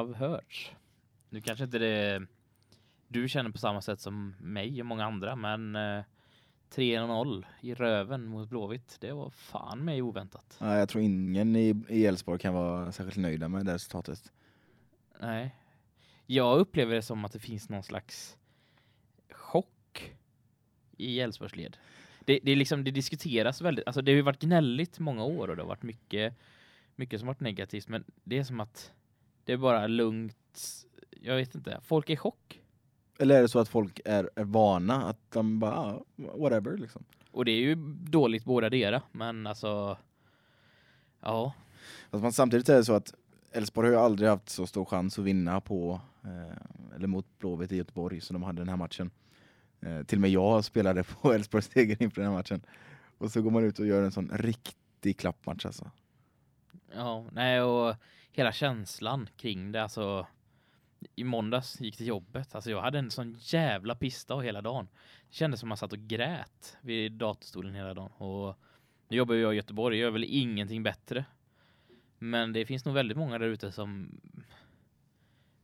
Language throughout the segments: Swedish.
Love Hurts. Nu kanske inte det du känner på samma sätt som mig och många andra, men eh, 3-0 i röven mot Blåvitt, det var fan mig oväntat. Ja, jag tror ingen i i Elfsborg kan vara särskilt nöjda med det resultatet. Nej. Jag upplever det som att det finns någon slags chock i Elfsborgs led. Det, det, är liksom, det diskuteras väldigt, alltså det har ju varit gnälligt många år och det har varit mycket, mycket som varit negativt, men det är som att det är bara lugnt, jag vet inte, folk är i chock. Eller är det så att folk är, är vana att de bara, ah, whatever liksom. Och det är ju dåligt båda dera, men alltså, ja, Fast man, samtidigt är det så att Elfsborg har ju aldrig haft så stor chans att vinna på, eh, eller mot Blåvitt i Göteborg som de hade den här matchen. Eh, till och med jag spelade på Elfsborgs seger inför den här matchen. Och så går man ut och gör en sån riktig klappmatch alltså. Ja, nej och hela känslan kring det alltså i måndags gick till jobbet. Alltså jag hade en sån jävla pista hela dagen. Det kändes som man satt och grät vid datorstolen hela dagen och nu jobbar jag i Göteborg, jag gör väl ingenting bättre. Men det finns nog väldigt många där ute som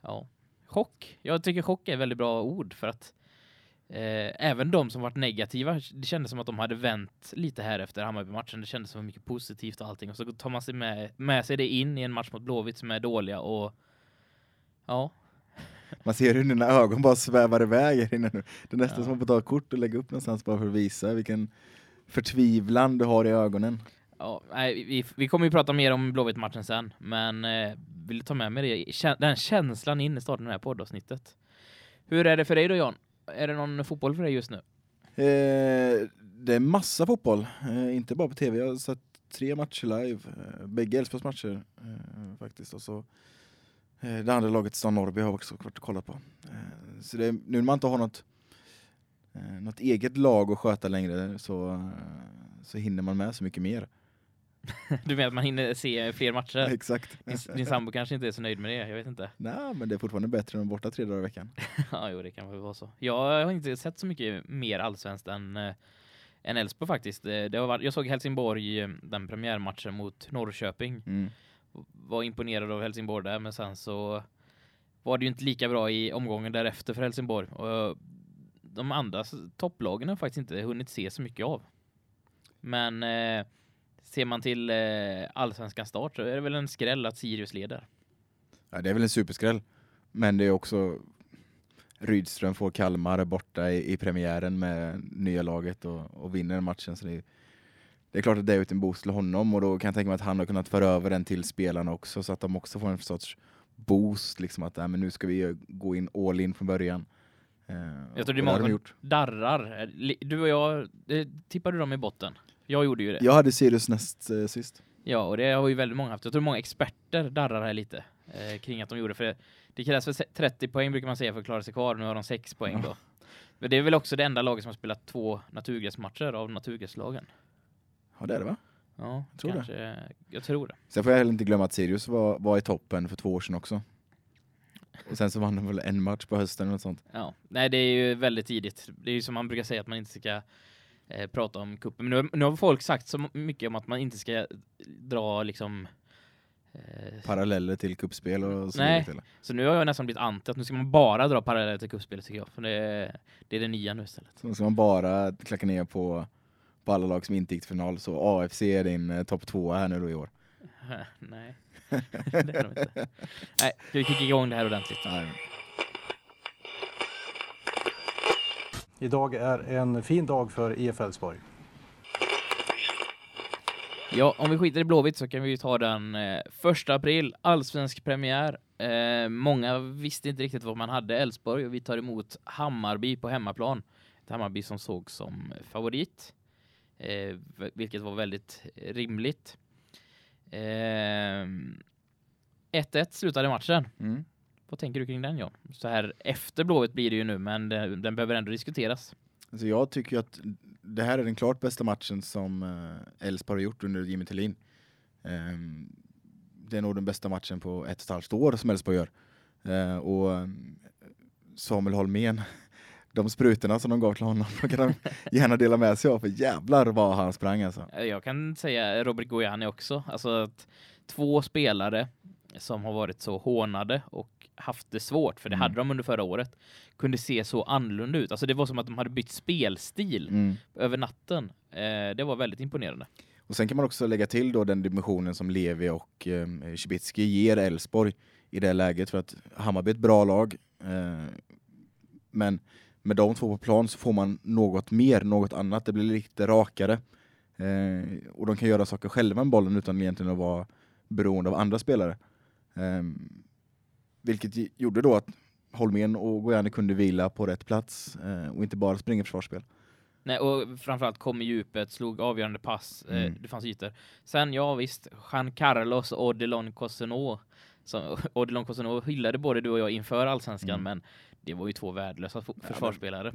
ja, chock. Jag tycker chock är ett väldigt bra ord för att eh, även de som varit negativa, det kändes som att de hade vänt lite här efter Hammarby-matchen. Det kändes som mycket positivt och allting. Och så tar man sig med, med sig det in i en match mot Blåvitt som är dåliga och ja, Man ser hur dina ögon bara svävar iväg här inne nu. Det är nästan Ja. som att få ta ett kort och lägga upp någonstans bara för att visa vilken förtvivlan du har i ögonen. ja nej, vi, vi kommer ju prata mer om Blåvitt-matchen sen, men eh, vill ta med mig det, den känslan in i starten av det här poddavsnittet. Hur är det för dig då Jan? Är det någon fotboll för dig just nu? Eh, det är massa fotboll, eh, inte bara på tv. Jag har sett tre matcher live, eh, bägge Elfsborgs matcher eh, faktiskt. Och så eh, det andra laget, Stan Norrby, har jag också varit och kollat på. Eh, så det, nu när man inte har något, eh, något eget lag att sköta längre så, eh, så hinner man med så mycket mer. Du menar att man hinner se fler matcher? Exakt. Din, din sambo kanske inte är så nöjd med det, jag vet inte. Nej, men det är fortfarande bättre än borta tre dagar i veckan. ja, jo, det kan väl vara så. Jag har inte sett så mycket mer allsvenskt än eh, än Elfsborg faktiskt. Eh, Det har varit, jag såg Helsingborg, eh, den premiärmatchen mot Norrköping. Mm. Var imponerad av Helsingborg där, men sen så var det ju inte lika bra i omgången därefter för Helsingborg. Och de andra topplagen har faktiskt inte hunnit se så mycket av. Men eh, ser man till eh, allsvenskan start så är det väl en skräll att Sirius leder. Ja, det är väl en superskräll. Men det är också Rydström får Kalmar borta i, i premiären med nya laget och, och vinner matchen. Så det, är, det är klart att det är ut en boost till honom och då kan jag tänka mig att han har kunnat föra över den till spelarna också så att de också får en sorts boost. Liksom att äh, men nu ska vi gå in all in från början. Eh, Jag tror det är många de som gjort. darrar. Eh, Du och jag, eh, tippade du dem i botten? Jag gjorde ju det. Jag hade Sirius näst eh, sist. Ja, och det har ju väldigt många haft. Jag tror många experter darrar här lite eh, kring att de gjorde för det. Det krävs väl se- 30 poäng brukar man säga för att klara sig kvar. Nu har de 6 poäng då. Men det är väl också det enda laget som har spelat två naturgräsmatcher av naturgräslagen. Ja det är det va? Ja, Tror det. kanske. Jag tror det. Sen får jag heller inte glömma att Sirius var, var i toppen för två år sedan också. Och sen så vann de väl en match på hösten eller något sånt. Ja, nej det är ju väldigt tidigt. Det är ju som man brukar säga att man inte ska eh, prata om kuppen. Men nu, nu har folk sagt så mycket om att man inte ska dra liksom eh, Paralleller till kuppspel och så Nej. Så nu har jag nästan blivit anti att nu ska man bara dra paralleller till kuppspelet tycker jag. För det är, det är det nya nu istället. Så ska man bara klacka ner på, på alla lag som inte gick till final. Så AFC är din eh, topp två här nu då i år. Nej, det är de inte. Nej, ska vi kicka igång det här ordentligt? Nej. Idag är en fin dag för IF Elfsborg. Ja, om vi skiter i Blåvitt så kan vi ju ta den eh, första april, allsvensk premiär. Eh, många visste inte riktigt vad man hade Elfsborg och vi tar emot Hammarby på hemmaplan. Ett Hammarby som såg som favorit, eh, vilket var väldigt rimligt. Ehm, 1-1 slutade matchen. Mm. Vad tänker du kring den John? Så här efter Blåvitt blir det ju nu men den, den behöver ändå diskuteras. Alltså jag tycker att det här är den klart bästa matchen som eh, Elfsborg har gjort under Jimmy Tillin. Ehm, det är nog den bästa matchen på ett och ett halvt år som Elfsborg gör. Eh, och eh, Samuel Holmén, de sprutorna som de gav till honom, de kan de gärna dela med sig av för jävlar vad han sprang alltså. Jag kan säga Robert Gojani också. Alltså att två spelare som har varit så hånade och haft det svårt, för det Mm. hade de under förra året, kunde se så annorlunda ut. Alltså det var som att de hade bytt spelstil Mm. över natten. Eh, det var väldigt imponerande. Och sen kan man också lägga till då den dimensionen som Levi och eh, Cibicki ger Elfsborg i det läget för att Hammarby är ett bra lag. Eh, men med de två på plan så får man något mer, något annat. Det blir lite rakare. Eh, och de kan göra saker själva med bollen utan egentligen att vara beroende av andra spelare. Eh, vilket gjorde då att Holmén och Gojani kunde vila på rätt plats eh, och inte bara springa försvarsspel. Nej, och framförallt kom i djupet, slog avgörande pass, eh, Mm. det fanns ytor. Sen, ja visst, Jean Carlos och Odilon Cosenå. Så, Odilon Cosenå hyllade både du och jag inför allsvenskan, Mm. men det var ju två värdelösa försvarsspelare.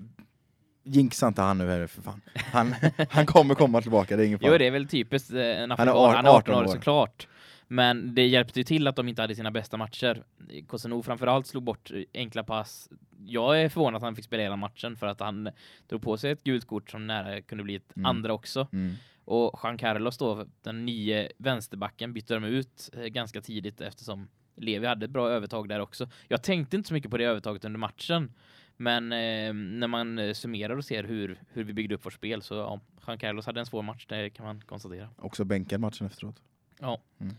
Jinxa inte han nu här för fan. Han, han kommer komma tillbaka, det är ingen fara. Jo, det är väl typiskt eh, en afrikan. Han är 18 år 18 år. såklart. Men det hjälpte ju till att de inte hade sina bästa matcher. Cosenå framförallt slog bort eh, enkla pass. Jag är förvånad att han fick spela hela matchen för att han drog på sig ett gult kort som nära kunde bli ett Mm. andra också. Mm. Och Jean Carlos då, den nye vänsterbacken, bytte de ut eh, ganska tidigt eftersom Levi hade ett bra övertag där också. Jag tänkte inte så mycket på det övertaget under matchen. Men eh, när man eh, summerar och ser hur, hur vi byggde upp vårt spel så ja, Jean Carlos hade en svår match, det kan man konstatera. Också bänkad matchen efteråt. Ja. Mm.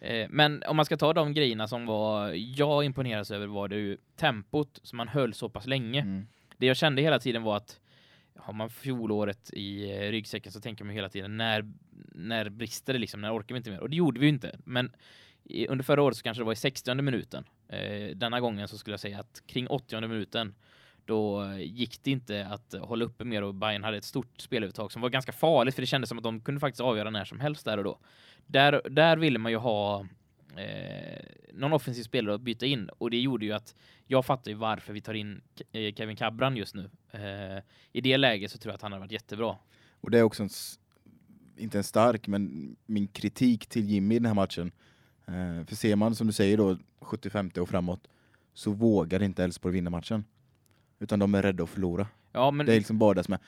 Eh, men om man ska ta de grejerna som var jag imponerades över var det ju tempot som man höll så pass länge. Mm. Det jag kände hela tiden var att har man fjolåret i eh, ryggsäcken så tänker man hela tiden när, när brister det liksom, när orkar vi inte mer? Och det gjorde vi ju inte. Men i, under förra året så kanske det var i 60 minuten. Eh, denna gången så skulle jag säga att kring 80 minuten då gick det inte att hålla uppe mer och Bayern hade ett stort spelövertag som var ganska farligt för det kändes som att de kunde faktiskt avgöra när som helst där och då. Där, där ville man ju ha eh, någon offensiv spelare att byta in och det gjorde ju att jag fattar ju varför vi tar in eh, Kevin Cabran just nu. Eh, I det läget så tror jag att han har varit jättebra. Och det är också en, inte en stark, men min kritik till Jimmy i den här matchen. Eh, för ser man, som du säger då, 75 och framåt, så vågar inte Elfsborg vinna matchen. Utan de är rädda att förlora. Ja, men Det är liksom bara det som är.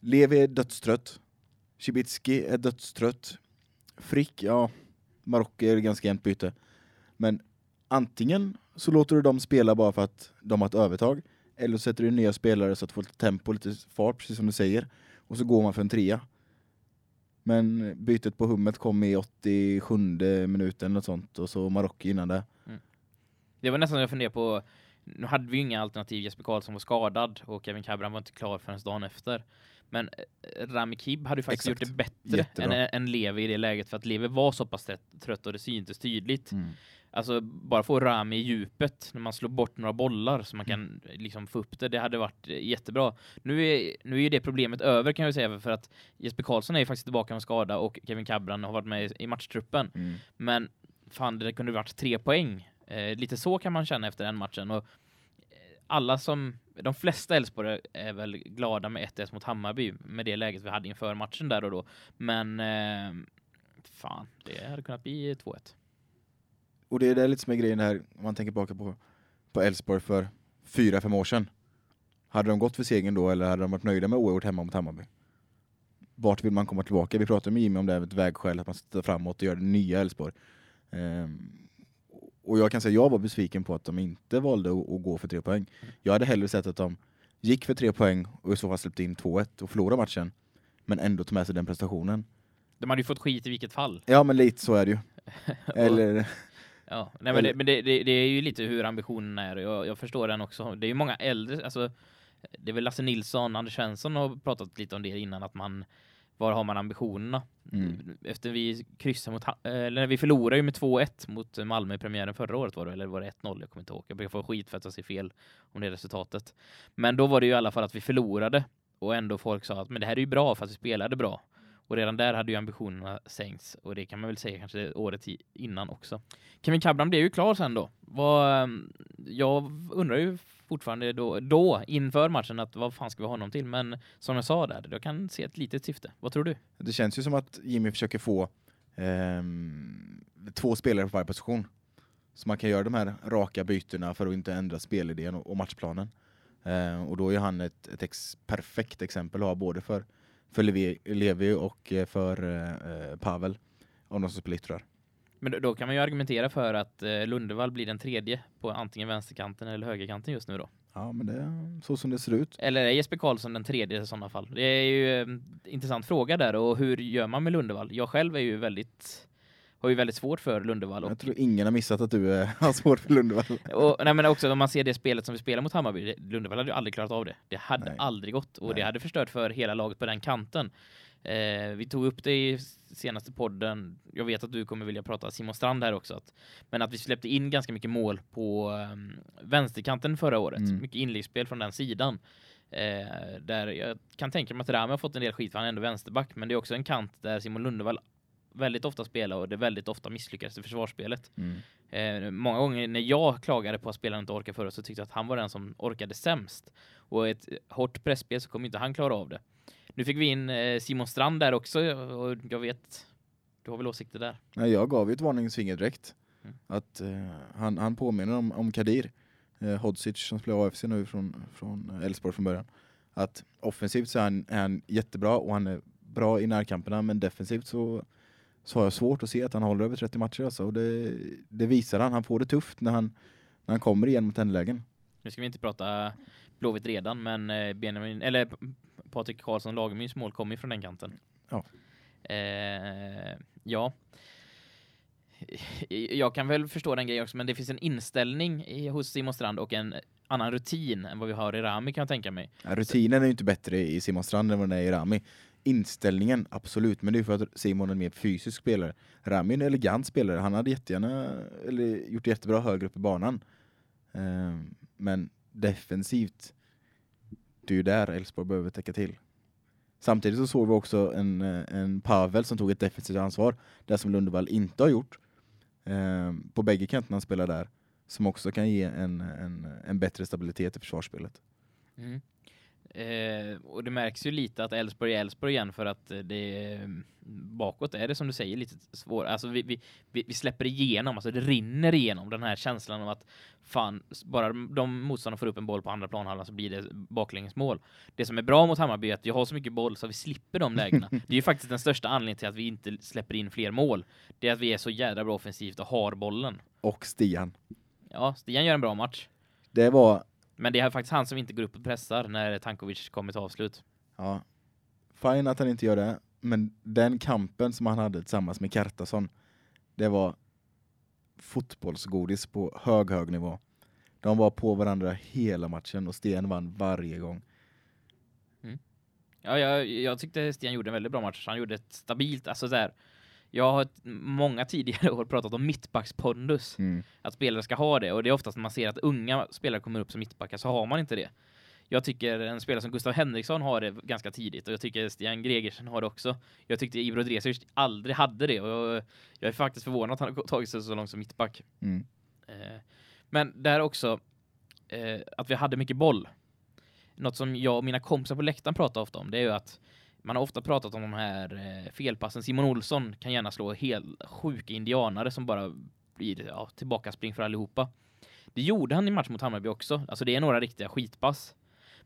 Levi är dödstrött. Cibicki är dödstrött. Frick, ja, Marocko är ganska jämnt byte. Men antingen så låter du dem spela bara för att de har ett övertag, eller så sätter du nya spelare så att du får lite tempo, lite fart, precis som du säger. Och så går man för en trea. Men bytet på hummet kom i 87 minuten eller sånt och så Marocko innan det. det var nästan jag funderade på nu hade vi ju inga alternativ. Jesper Karlsson var skadad och Kevin Cabran var inte klar förrän dagen efter. Men eh, Rami Kib hade ju faktiskt Exakt. gjort det bättre Jättebra. än, än Levi i det läget för att Levi var så pass trött- och det syntes tydligt. Mm. Alltså bara få Rami i djupet när man slår bort några bollar så man kan Mm. eh, liksom få upp det. Det hade varit eh, jättebra. Nu är, nu är ju det problemet över kan jag säga för att Jesper Karlsson är ju faktiskt tillbaka med skada och Kevin Cabran har varit med i, i matchtruppen. Mm. Men fan, det kunde varit tre poäng. Eh, lite så kan man känna efter den matchen. Och eh, alla som, de flesta Elfsborg är väl glada med 1-1 mot Hammarby med det läget vi hade inför matchen där och då. Men eh, fan, det hade kunnat bli 2-1. Och det är det lite som är grejen här, om man tänker tillbaka på på Elfsborg för fyra, fem år sedan. Hade de gått för segern då eller hade de varit nöjda med oavgjort hemma mot Hammarby? Vart vill man komma tillbaka? Vi pratade med Jimmy om det här med ett vägskäl, att man sitter framåt och gör det nya Elfsborg. Ehm, och jag kan säga jag var besviken på att de inte valde att, att gå för tre poäng. Jag hade hellre sett att de gick för tre poäng och i så fall släppte in 2-1 och förlorade matchen. Men ändå tog med sig den prestationen. De hade ju fått skit i vilket fall. Ja men lite så är det ju. Eller, Ja, nej, men, det, men det, det, det är ju lite hur ambitionen är. Jag, jag förstår den också. Det är ju många äldre, alltså det är väl Lasse Nilsson, Anders Svensson har pratat lite om det innan, att man var har man ambitionerna? Mm. Efter vi kryssade mot, Ha- eller vi förlorade ju med 2-1 mot Malmö i premiären förra året var det, eller var det 1-0? Jag kommer inte ihåg. Jag brukar få skit för att jag ser fel om det resultatet. Men då var det ju i alla fall att vi förlorade och ändå folk sa att men det här är ju bra för att vi spelade bra. Och redan där hade ju ambitionerna sänkts och det kan man väl säga kanske året innan också. Kevin Cabran blev ju klar sen då. Vad, ehm, jag undrar ju fortfarande då, då inför matchen att vad fan ska vi ha honom till? Men som jag sa där, jag kan se ett litet syfte. Vad tror du? Det känns ju som att Jimmy försöker få ehm, två spelare på varje position. Så man kan göra de här raka bytena för att inte ändra spelidén och, och matchplanen. Eh, och då är han ett, ett ex, perfekt exempel att ha både för, för Levi, Levi och eh, för eh, eh, Pavel om de som spelar yttrar. Men då, kan man ju argumentera för att eh, Lundevall blir den tredje på antingen vänsterkanten eller högerkanten just nu då. Ja, men det är så som det ser ut. Eller är Jesper Karlsson den tredje i sådana fall? Det är ju en intressant fråga där och hur gör man med Lundevall? Jag själv är ju väldigt har ju väldigt svårt för Lundevall och Jag tror ingen har missat att du eh, har svårt för Lundevall. Och, nej, men också om man ser det spelet som vi spelar mot Hammarby, det- Lundevall hade ju aldrig klarat av det. Det hade Nej. aldrig gått och det Nej. hade förstört för hela laget på den kanten. Eh, vi tog upp det i senaste podden. Jag vet att du kommer vilja prata Simon Strand här också. Att, men att vi släppte in ganska mycket mål på um, vänsterkanten förra året. Mm. Mycket inläggsspel från den sidan. Eh, där jag kan tänka mig att Rami har fått en del skit för han är ändå vänsterback. Men det är också en kant där Simon Lundevall väldigt ofta spelar och det väldigt ofta misslyckas i försvarsspelet. Mm. Eh, många gånger när jag klagade på att spelaren inte orkar förra så tyckte jag att han var den som orkade sämst. Och ett hårt pressspel så kommer inte han klara av det. Nu fick vi in eh, Simon Strand där också och jag vet, du har väl åsikter där? Nej, jag gav ju ett varningsfinger direkt. Mm. Att eh, han, han påminner om, om Kadir eh, Hodzic som spelar AFC nu från från Elfsborg från början. Att offensivt så är han, är han jättebra och han är bra i närkamperna men defensivt så, så har jag svårt att se att han håller över 30 matcher alltså. och det, det visar han. Han får det tufft när han, när han kommer igen mot lägen. Nu ska vi inte prata Blåvitt redan, men eh, Benjamin, eller Patrik Karlsson Lagemyrs mål kommer ju från den kanten. Ja. Eh, ja. Jag kan väl förstå den grejen också, men det finns en inställning i, hos Simon Strand och en annan rutin än vad vi har i Rami kan jag tänka mig. Ja, rutinen är ju inte bättre i Simon Strand än vad den är i Rami. Inställningen, absolut, men det är för att Simon är en mer fysisk spelare. Rami är en elegant spelare, han hade jättegärna eller, gjort jättebra högre upp i banan. Ehm, men defensivt, det är ju där Elfsborg behöver täcka till. Samtidigt så såg vi också en, eh, en Pavel som tog ett defensivt ansvar, det som Lundevall inte har gjort. Eh, på bägge kanterna han spelar där, som också kan ge en, en, en bättre stabilitet i försvarsspelet. Mm. Eh, och det märks ju lite att Elfsborg är Elfsborg igen för att eh, det bakåt är det som du säger lite svårt. Alltså vi, vi, vi släpper igenom, alltså det rinner igenom den här känslan av att fan, bara de motståndarna får upp en boll på andra planhalvan så blir det baklängesmål. Det som är bra mot Hammarby är att vi har så mycket boll så vi slipper de lägena. det är ju faktiskt den största anledningen till att vi inte släpper in fler mål. Det är att vi är så jädra bra offensivt och har bollen. Och Stian. Ja, Stian gör en bra match. Det var, Men det är faktiskt han som inte går upp och pressar när Tankovic kommer till avslut. ja, fine att han inte gör det, men den kampen som han hade tillsammans med Kartason, det var fotbollsgodis på hög, hög nivå. De var på varandra hela matchen och Sten vann varje gång. Ja, jag, jag tyckte Stian gjorde en väldigt bra match. Han gjorde ett stabilt, alltså där. Jag har många tidigare år pratat om mittbackspondus. Mm. Att spelare ska ha det. Och det är oftast när man ser att unga spelare kommer upp som mittbackar så har man inte det. Jag tycker en spelare som Gustav Henriksson har det ganska tidigt och jag tycker Stian Gregersen har det också. Jag tyckte Ibro Dresic aldrig hade det och jag, jag är faktiskt förvånad att han har tagit sig så långt som mittback. Mm. Eh, men där också eh, att vi hade mycket boll. Något som jag och mina kompisar på läktaren pratar ofta om det är ju att man har ofta pratat om de här eh, felpassen. Simon Olsson kan gärna slå helt sjuka indianare som bara blir ja, tillbakaspring för allihopa. Det gjorde han i match mot Hammarby också. Alltså det är några riktiga skitpass.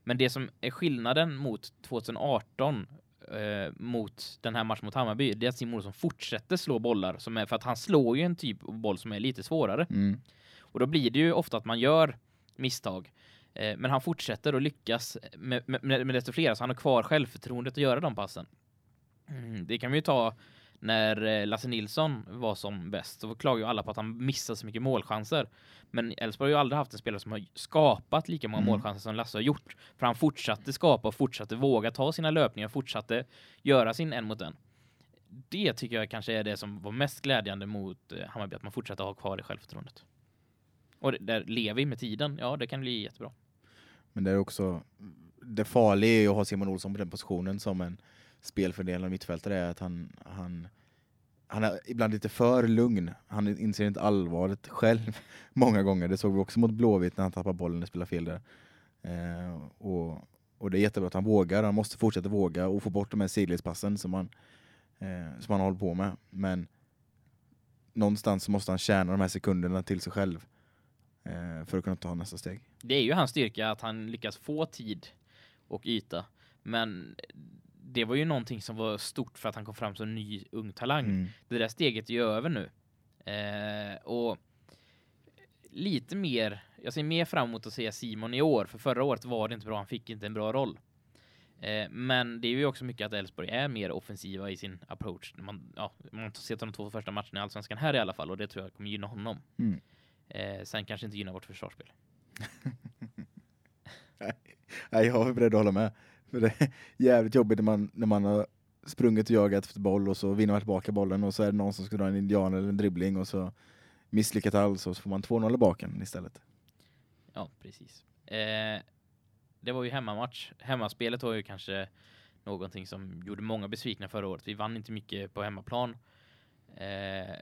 Men det som är skillnaden mot 2018 eh, mot den här matchen mot Hammarby det är att Simon Olsson fortsätter slå bollar som är för att han slår ju en typ av boll som är lite svårare. Mm. Och då blir det ju ofta att man gör misstag. Eh, men han fortsätter och lyckas med, med, med desto fler, så han har kvar självförtroendet att göra de passen. Mm, det kan vi ju ta när eh, Lasse Nilsson var som bäst. Så klagar ju alla på att han missar så mycket målchanser. Men Elfsborg har ju aldrig haft en spelare som har skapat lika många Mm. målchanser som Lasse har gjort. För han fortsatte skapa och fortsatte våga ta sina löpningar, fortsatte göra sin en mot en. Det tycker jag kanske är det som var mest glädjande mot eh, Hammarby, att man fortsätter ha kvar det självförtroendet. Och där lever vi med tiden, ja det kan bli jättebra. Men det är också det farliga är ju att ha Simon Olsson på den positionen som en, spelfördelande mittfältare är att han, han, han är ibland lite för lugn. Han inser inte allvaret själv många gånger. Det såg vi också mot Blåvitt när han tappade bollen och spelade fel där. Eh, och, och det är jättebra att han vågar. Han måste fortsätta våga och få bort de här sidledspassen som han, eh, som han håller på med. Men någonstans måste han tjäna de här sekunderna till sig själv eh, för att kunna ta nästa steg. Det är ju hans styrka att han lyckas få tid och yta. Men det var ju någonting som var stort för att han kom fram som ny ung talang. Mm. Det där steget är ju över nu. Eh, och lite mer, jag ser mer fram emot att se Simon i år, för förra året var det inte bra, han fick inte en bra roll. Eh, men det är ju också mycket att Elfsborg är mer offensiva i sin approach. Man, ja, man har sett de två första matcherna i Allsvenskan här i alla fall och det tror jag kommer gynna honom. Mm. Eh, sen kanske inte gynna vårt försvarsspel. Nej, jag är beredd att hålla med. För det är jävligt jobbigt när man, när man har sprungit och jagat efter boll och så vinner man tillbaka bollen och så är det någon som ska dra en indian eller en dribbling och så misslyckat alls och så får man 2-0 i baken istället. Ja, precis. Eh, det var ju hemmamatch. Hemmaspelet var ju kanske någonting som gjorde många besvikna förra året. Vi vann inte mycket på hemmaplan. Eh,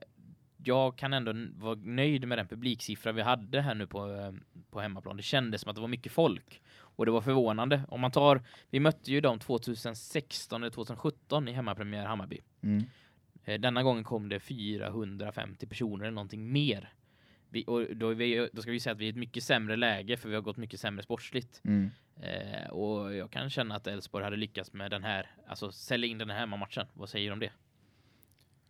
jag kan ändå vara nöjd med den publiksiffra vi hade här nu på, eh, på hemmaplan. Det kändes som att det var mycket folk. Och det var förvånande. Om man tar, vi mötte ju dem 2016 eller 2017 i hemmapremiär Hammarby. Mm. Eh, Denna gången kom det 450 personer eller någonting mer. Vi, och då, vi, då ska vi säga att vi är i ett mycket sämre läge för vi har gått mycket sämre sportsligt. Mm. Eh, och jag kan känna att Elfsborg hade lyckats med den här, alltså sälja in den här hemmamatchen. Vad säger du om det?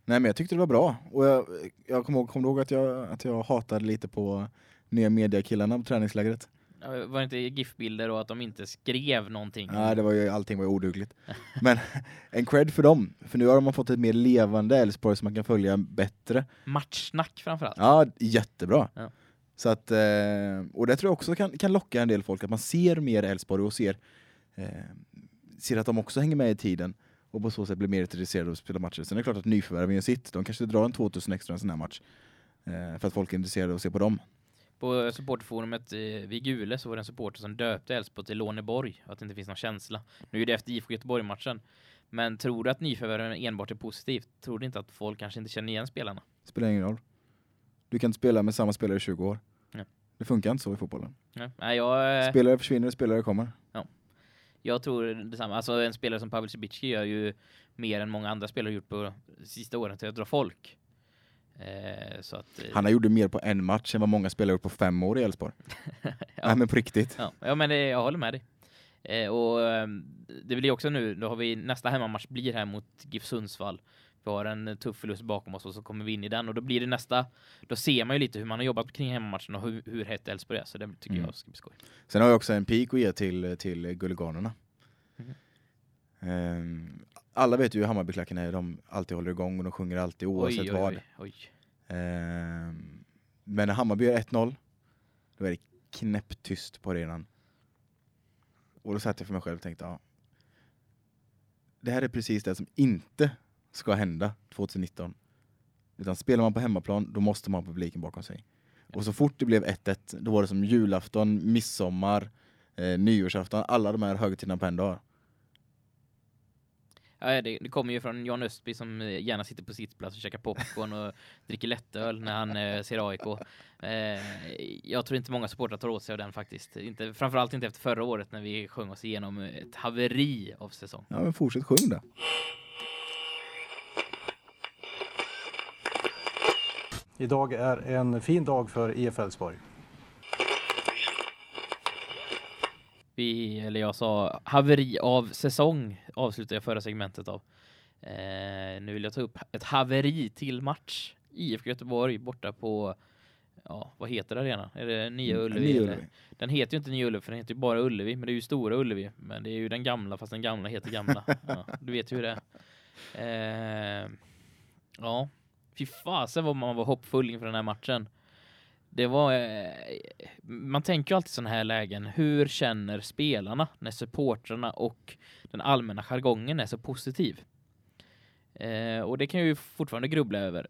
Nej men jag tyckte det var bra. Och jag, jag kommer ihåg, kom ihåg att jag, att jag hatade lite på nya mediakillarna på träningslägret? Var det inte GIF-bilder och att de inte skrev någonting? Nej, det var ju, allting var ju odugligt. Men en cred för dem, för nu har man fått ett mer levande Elfsborg som man kan följa bättre. Matchsnack framförallt. Ja, jättebra. Ja. Så att, eh, och det tror jag också kan, kan locka en del folk, att man ser mer Elfsborg och ser, eh, ser att de också hänger med i tiden och på så sätt blir mer intresserade av att spela matcher. Sen är det klart att nyförvärven gör sitt, de kanske drar en 2000 extra en sån här match. Eh, för att folk är intresserade av att se på dem. På supporterforumet eh, vid Gule så var det en supporter som döpte Elfsborg till Låneborg. Att det inte finns någon känsla. Nu är det efter IFK Göteborg-matchen. Men tror du att nyförvärven enbart är positivt? Tror du inte att folk kanske inte känner igen spelarna? Spelar ingen roll. Du kan inte spela med samma spelare i 20 år. Nej. Det funkar inte så i fotbollen. Nej, Nej jag, eh, Spelare försvinner, spelare kommer. Jag tror detsamma. Alltså en spelare som Pavel Cibicki gör ju mer än många andra spelare gjort på sista åren till att dra folk. Eh, så att, eh, Han har gjort det mer på en match än vad många spelare gjort på fem år i Elfsborg. Ja. Nej men på riktigt. Ja, ja men det, jag håller med dig. Eh, och ehm, det blir också nu, då har vi nästa hemmamatch blir här mot GIF Sundsvall. Vi har en tuff förlust bakom oss och så kommer vi in i den och då blir det nästa, då ser man ju lite hur man har jobbat kring hemmamatchen och hur, hur hett Elfsborg är så det tycker Mm. jag ska bli skoj. Sen har jag också en pik att ge till, till Gulliganerna. Mhm. Ehm, alla vet ju hur Hammarbyklacken är, de alltid håller igång och de sjunger alltid oavsett oj, vad. oj, oj. Ehm, men när Hammarby gör 1-0, då är det knäpptyst på arenan. Och då satt jag för mig själv och tänkte, ja. Det här är precis det som inte ska hända 2019. Utan spelar man på hemmaplan, då måste man ha publiken bakom sig. Och så fort det blev 1-1, då var det som julafton, midsommar, eh, nyårsafton, alla de här högtiderna på en dag. Ja, det, det kommer ju från Jan Östby som eh, gärna sitter på sittplats och käkar popcorn och dricker lättöl när han eh, ser AIK. Eh, jag tror inte många supportrar tar åt sig av den faktiskt. Inte, framförallt inte efter förra året när vi sjöng oss igenom ett haveri av säsong. Ja men fortsätt sjung då. Idag är en fin dag för IF Elfsborg. Vi, eller jag sa haveri av säsong avslutade jag förra segmentet av. Eh, nu vill jag ta upp ett haveri till match. IFK Göteborg borta på, ja vad heter arenan? Är det Nya Ullevi? Nya? Ullevi. Den heter ju inte Nya Ullevi för den heter ju bara Ullevi, men det är ju Stora Ullevi. Men det är ju den gamla fast den gamla heter gamla. Ja, du vet ju hur det är. Eh, ja, fy fasen vad man var hoppfull inför den här matchen. Det var, eh, man tänker ju alltid i sådana här lägen, hur känner spelarna när supportrarna och den allmänna jargongen är så positiv? Eh, och det kan jag ju fortfarande grubbla över.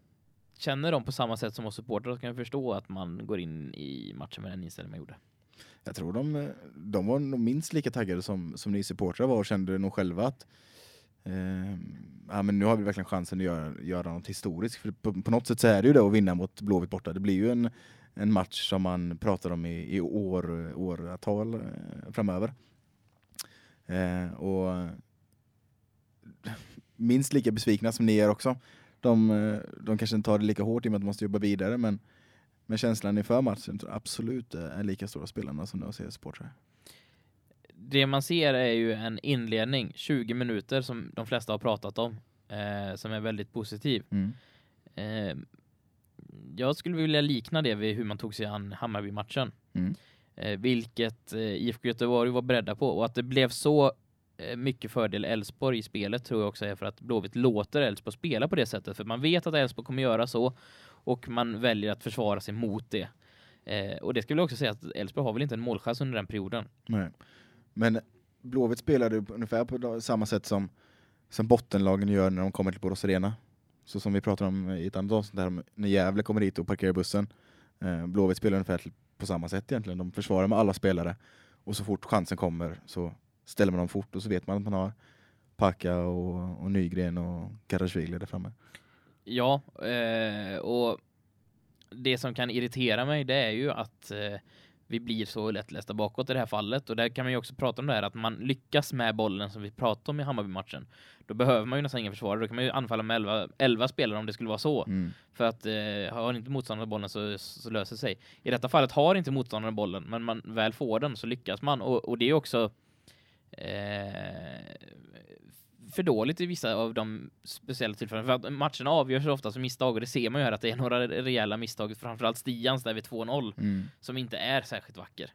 Känner de på samma sätt som oss supportrar så kan jag förstå att man går in i matchen med den inställning man gjorde. Jag tror de, de var nog minst lika taggade som, som ni supportrar var och kände nog själva att Ehm, ja, men nu har vi verkligen chansen att göra, göra något historiskt. För på, på något sätt så är det ju det att vinna mot Blåvitt borta. Det blir ju en, en match som man pratar om i, i år, åratal eh, framöver. Eh, och minst lika besvikna som ni är också. De, eh, de kanske inte tar det lika hårt i och med att de måste jobba vidare, men, men känslan inför matchen tror jag absolut är lika stora spelarna som de ser supportrar. Det man ser är ju en inledning, 20 minuter som de flesta har pratat om, eh, som är väldigt positiv. Mm. Eh, jag skulle vilja likna det vid hur man tog sig an Hammarby-matchen. Mm. Eh, vilket eh, IFK Göteborg var beredda på. Och att det blev så eh, mycket fördel Elfsborg i spelet tror jag också är för att Blåvitt låter Elfsborg spela på det sättet. För man vet att Elfsborg kommer göra så och man väljer att försvara sig mot det. Eh, och det skulle jag också säga att Elfsborg har väl inte en målchans under den perioden. Nej. Men Blåvitt spelade ungefär på samma sätt som, som bottenlagen gör när de kommer till Borås Arena. Så som vi pratade om i ett annat avsnitt där, när Gävle kommer dit och parkerar bussen. Eh, Blåvitt spelar ungefär på samma sätt egentligen. De försvarar med alla spelare och så fort chansen kommer så ställer man dem fort och så vet man att man har Paka och, och Nygren och Karasjvili där framme. Ja, eh, och det som kan irritera mig det är ju att eh, vi blir så lättlästa bakåt i det här fallet och där kan man ju också prata om det här att man lyckas med bollen som vi pratade om i Hammarby-matchen. Då behöver man ju nästan ingen försvarare, då kan man ju anfalla med 11, 11 spelare om det skulle vara så. Mm. För att eh, har inte motståndaren bollen så, så löser det sig. I detta fallet har inte motståndaren bollen, men man väl får den så lyckas man. Och, och det är också eh, för dåligt i vissa av de speciella tillfällena. För att matcherna avgörs ofta som misstag och det ser man ju här att det är några rejäla misstag. Framförallt Stians där vid 2-0 Mm. som inte är särskilt vacker.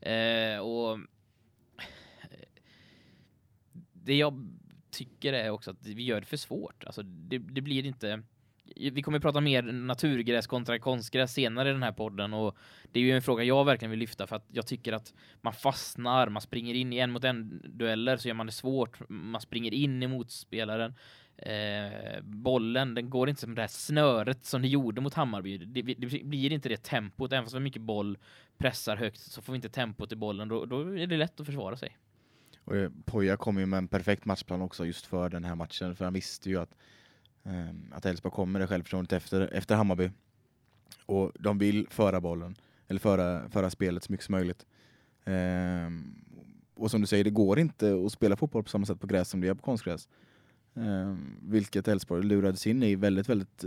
Eh, och det jag tycker är också att vi gör det för svårt. Alltså det, det blir inte vi kommer att prata mer naturgräs kontra konstgräs senare i den här podden och det är ju en fråga jag verkligen vill lyfta för att jag tycker att man fastnar, man springer in i en mot en dueller så gör man det svårt, man springer in i motspelaren. Eh, bollen, den går inte som det här snöret som det gjorde mot Hammarby. Det, det blir inte det tempot, även fast vi mycket boll pressar högt så får vi inte tempot i bollen, då, då är det lätt att försvara sig. Och eh, Poja kom ju med en perfekt matchplan också just för den här matchen, för han visste ju att att Elfsborg kommer det självförtroendet efter, efter Hammarby. Och de vill föra bollen, eller föra, föra spelet så mycket som möjligt. Ehm, och som du säger, det går inte att spela fotboll på samma sätt på gräs som det gör på konstgräs. Ehm, vilket Elfsborg lurades in i väldigt, väldigt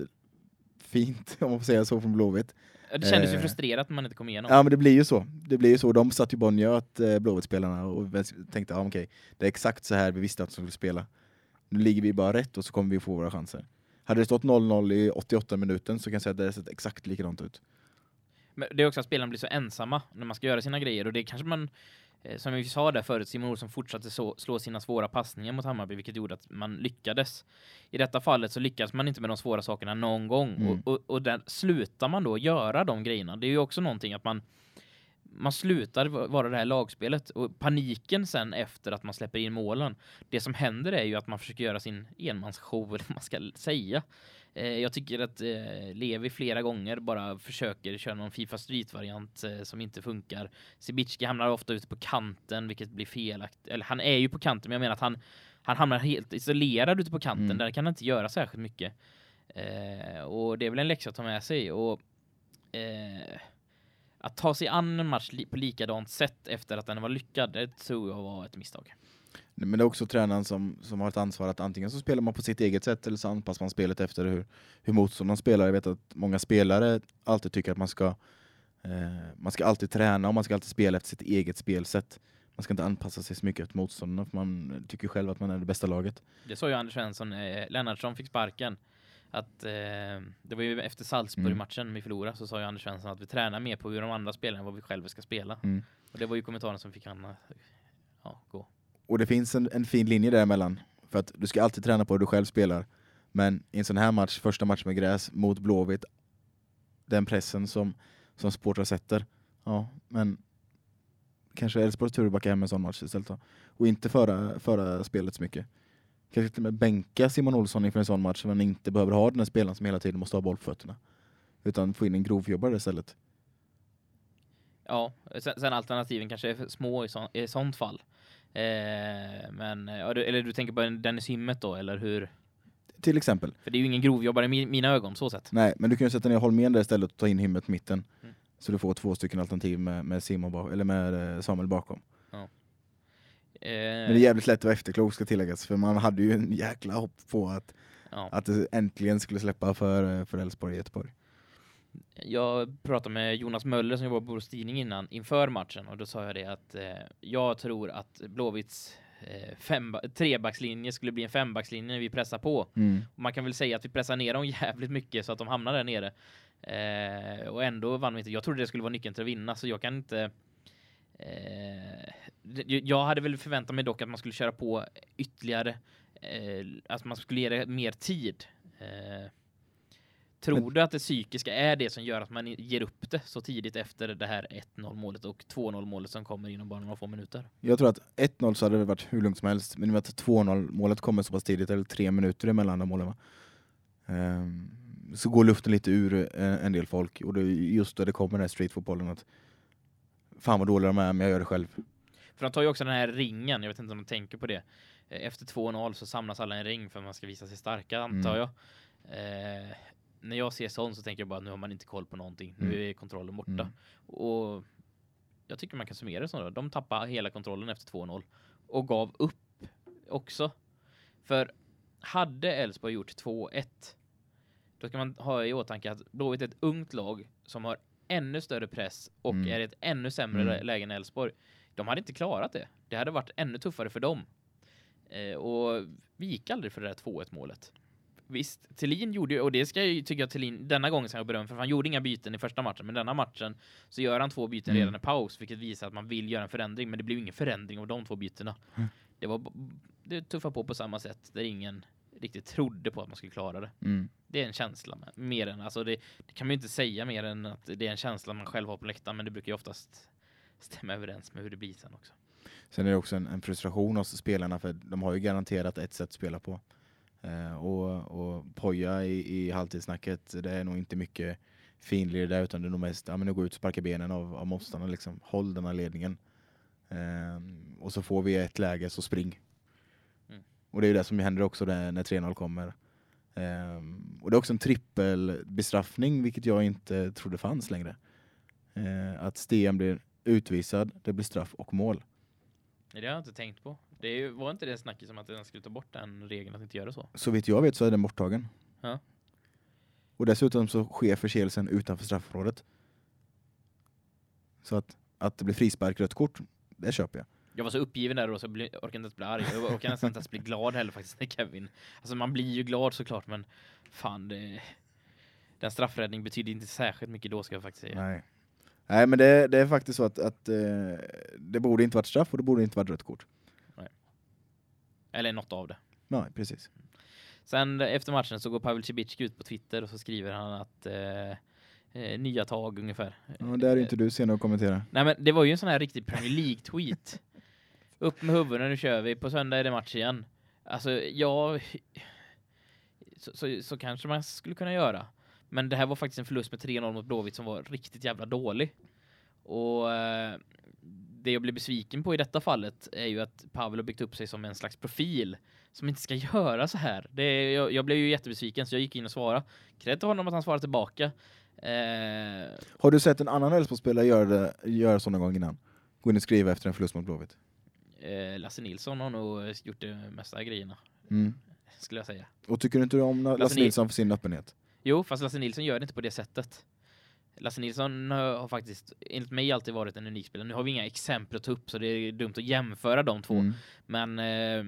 fint, om man får säga så, från Blåvitt. Det kändes ju Eh, frustrerat när man inte kom igenom. Ja men det blir ju så. Det blir ju så. De satt ju bara och njöt, eh, Blåvitt-spelarna, och tänkte ja, okej, det är exakt så här vi visste att de skulle spela. Nu ligger vi bara rätt och så kommer vi få våra chanser. Hade det stått 0-0 i 88 minuten så kan jag säga att det hade sett exakt likadant ut. Men det är också att spelarna blir så ensamma när man ska göra sina grejer och det kanske man eh, som vi sa där förut, Simon Olsson fortsatte så, slå sina svåra passningar mot Hammarby vilket gjorde att man lyckades. I detta fallet så lyckas man inte med de svåra sakerna någon gång Mm. och, och, och där slutar man då göra de grejerna. Det är ju också någonting att man man slutar va- vara det här lagspelet och paniken sen efter att man släpper in målen. Det som händer är ju att man försöker göra sin enmansshow eller man ska säga. Eh, jag tycker att eh, Levi flera gånger bara försöker köra någon FIFA Street-variant eh, som inte funkar. Sibicki hamnar ofta ute på kanten vilket blir felaktigt. Eller han är ju på kanten men jag menar att han, han hamnar helt isolerad ute på kanten. Mm. Där kan han inte göra särskilt mycket. Eh, och det är väl en läxa att ta med sig. Och eh, att ta sig an en match på likadant sätt efter att den var lyckad, det tror jag var ett misstag. Men det är också tränaren som, som har ett ansvar att antingen så spelar man på sitt eget sätt eller så anpassar man spelet efter hur, hur motståndaren spelar. Jag vet att många spelare alltid tycker att man ska eh, man ska alltid träna och man ska alltid spela efter sitt eget spelsätt. Man ska inte anpassa sig så mycket efter motståndarna för man tycker själv att man är det bästa laget. Det sa ju Anders Svensson, eh, Lennartsson fick sparken. Att eh, det var ju efter Salzburg-matchen vi förlorade så sa ju Anders Svensson att vi tränar mer på hur de andra spelar än vad vi själva ska spela. Mm. Och det var ju kommentaren som fick han ja, gå. Och det finns en, en fin linje däremellan. För att du ska alltid träna på hur du själv spelar. Men i en sån här match, första match med gräs mot Blåvitt, den pressen som, som supportrar sätter, ja, men kanske Elfsborgs tur att backa hem en sån match istället då. Och inte föra, föra spelet så mycket. Kanske till och med bänka Simon Olsson inför en sån match så man inte behöver ha den här spelaren som hela tiden måste ha boll på fötterna. Utan få in en grovjobbare istället. Ja, sen, sen alternativen kanske är små i, så, i sånt fall. Eh, men, ja, eller du tänker på en Dennis Hymmet då, eller hur? Till exempel. För det är ju ingen grovjobbare i mi- mina ögon, så sett. Nej, men du kan ju sätta ner Holmén där istället och ta in himmet mitten. Mm. Så du får två stycken alternativ med, med, Simon eller med eh, Samuel bakom. Eh, Men det är jävligt lätt att vara efterklok ska tilläggas, för man hade ju en jäkla hopp på att, ja. att det äntligen skulle släppa för, eh, för Elfsborg i Göteborg. Jag pratade med Jonas Möller som jobbar på Borås Tidning innan, inför matchen, och då sa jag det att eh, jag tror att Blåvitts eh, femba- trebackslinje skulle bli en fembackslinje när vi pressar på. Mm. Och man kan väl säga att vi pressar ner dem jävligt mycket så att de hamnar där nere. Eh, och ändå vann vi inte. Jag trodde det skulle vara nyckeln till att vinna, så jag kan inte... Eh, jag hade väl förväntat mig dock att man skulle köra på ytterligare, eh, att man skulle ge det mer tid. Eh, tror Men- du att det psykiska är det som gör att man ger upp det så tidigt efter det här 1-0 målet och 2-0 målet som kommer inom bara några få minuter? Jag tror att 1-0 så hade det varit hur lugnt som helst, men att 2-0 målet kommer så pass tidigt, eller tre minuter emellan de målen va? Ehm, så går luften lite ur eh, en del folk, och det just då det kommer den här streetfotbollen att fan vad dåliga de är, men jag gör det själv. För de tar ju också den här ringen, jag vet inte om de tänker på det. Eh, Efter 2-0 så samlas alla i en ring för att man ska visa sig starka, antar Mm. jag. Eh, när jag ser sånt så tänker jag bara nu har man inte koll på någonting. Nu Mm. är kontrollen borta. Mm. Och jag tycker man kan summera det så. Då. De tappade hela kontrollen efter 2-0 och gav upp också. För hade Elfsborg gjort 2-1 då ska man ha i åtanke att Blåvitt är ett ungt lag som har ännu större press och Mm. är i ett ännu sämre Mm. lä- läge än Elfsborg. De hade inte klarat det. Det hade varit ännu tuffare för dem. Eh, och vi gick aldrig för det där 2-1 målet. Visst, Thelin gjorde ju, och det ska jag ju tycka att Thelin, denna gången ska jag beröm för han gjorde inga byten i första matchen, men denna matchen så gör han två byten Mm. redan i paus, vilket visar att man vill göra en förändring, men det blev ingen förändring av de två bytena. Mm. Det var det tuffar på på samma sätt, där ingen riktigt trodde på att man skulle klara det. Mm. Det är en känsla, mer än, alltså det, det kan man ju inte säga mer än att det är en känsla man själv har på läktaren, men det brukar ju oftast stämma överens med hur det blir sen också. Sen är det också en, en frustration hos spelarna, för de har ju garanterat ett sätt att spela på. Eh, och, och Poja i, i halvtidssnacket, det är nog inte mycket finlir där, utan det är nog mest, ja men nu gå ut och sparka benen av, av motståndarna liksom. Håll den här ledningen. Ehm, och så får vi ett läge, så spring. Mm. Och det är ju det som händer också där, när 3-0 kommer. Ehm, och det är också en trippelbestraffning, vilket jag inte trodde fanns längre. Eh, att Sten blir utvisad, det blir straff och mål. Nej, Det har jag inte tänkt på. Det var inte det snacket som att den skulle ta bort den regeln att inte göra så? Så vitt jag vet så är den borttagen. Ja. Och dessutom så sker förseelsen utanför straffområdet. Så att, att det blir frispark, rött kort, det köper jag. Jag var så uppgiven där och så jag orkade inte ens bli arg. Jag orkade nästan inte ens bli glad heller faktiskt när Kevin. Alltså man blir ju glad såklart men fan det... Den straffräddning betyder inte särskilt mycket då ska jag faktiskt säga. Nej. Nej men det, det är faktiskt så att, att eh, det borde inte varit straff och det borde inte varit rött kort. Eller något av det. Nej, precis. Sen efter matchen så går Pavel Cibicki ut på Twitter och så skriver han att eh, eh, nya tag ungefär. Ja, det är inte du sen att kommentera. Nej men det var ju en sån här riktig Premier League-tweet. Upp med huvuden, nu kör vi. På söndag är det match igen. Alltså, ja... Så, så, så kanske man skulle kunna göra. Men det här var faktiskt en förlust med 3-0 mot Blåvitt som var riktigt jävla dålig. Och eh, det jag blir besviken på i detta fallet är ju att Pavel har byggt upp sig som en slags profil som inte ska göra så här. Det, jag, jag blev ju jättebesviken så jag gick in och svarade. Kredd till honom att han svarade tillbaka. Eh, Har du sett en annan Elfsborgsspelare göra, göra så någon gång innan? Gå in och skriva efter en förlust mot Blåvitt. eh, Lasse Nilsson har nog gjort det mesta grejerna, Mm. skulle jag säga. Och tycker du inte om Lasse, Lasse Nil- Nilsson för sin öppenhet? Jo, fast Lasse Nilsson gör det inte på det sättet. Lasse Nilsson eh, har faktiskt, enligt mig, alltid varit en unik spelare. Nu har vi inga exempel att ta upp, så det är dumt att jämföra de två. Mm. Men eh,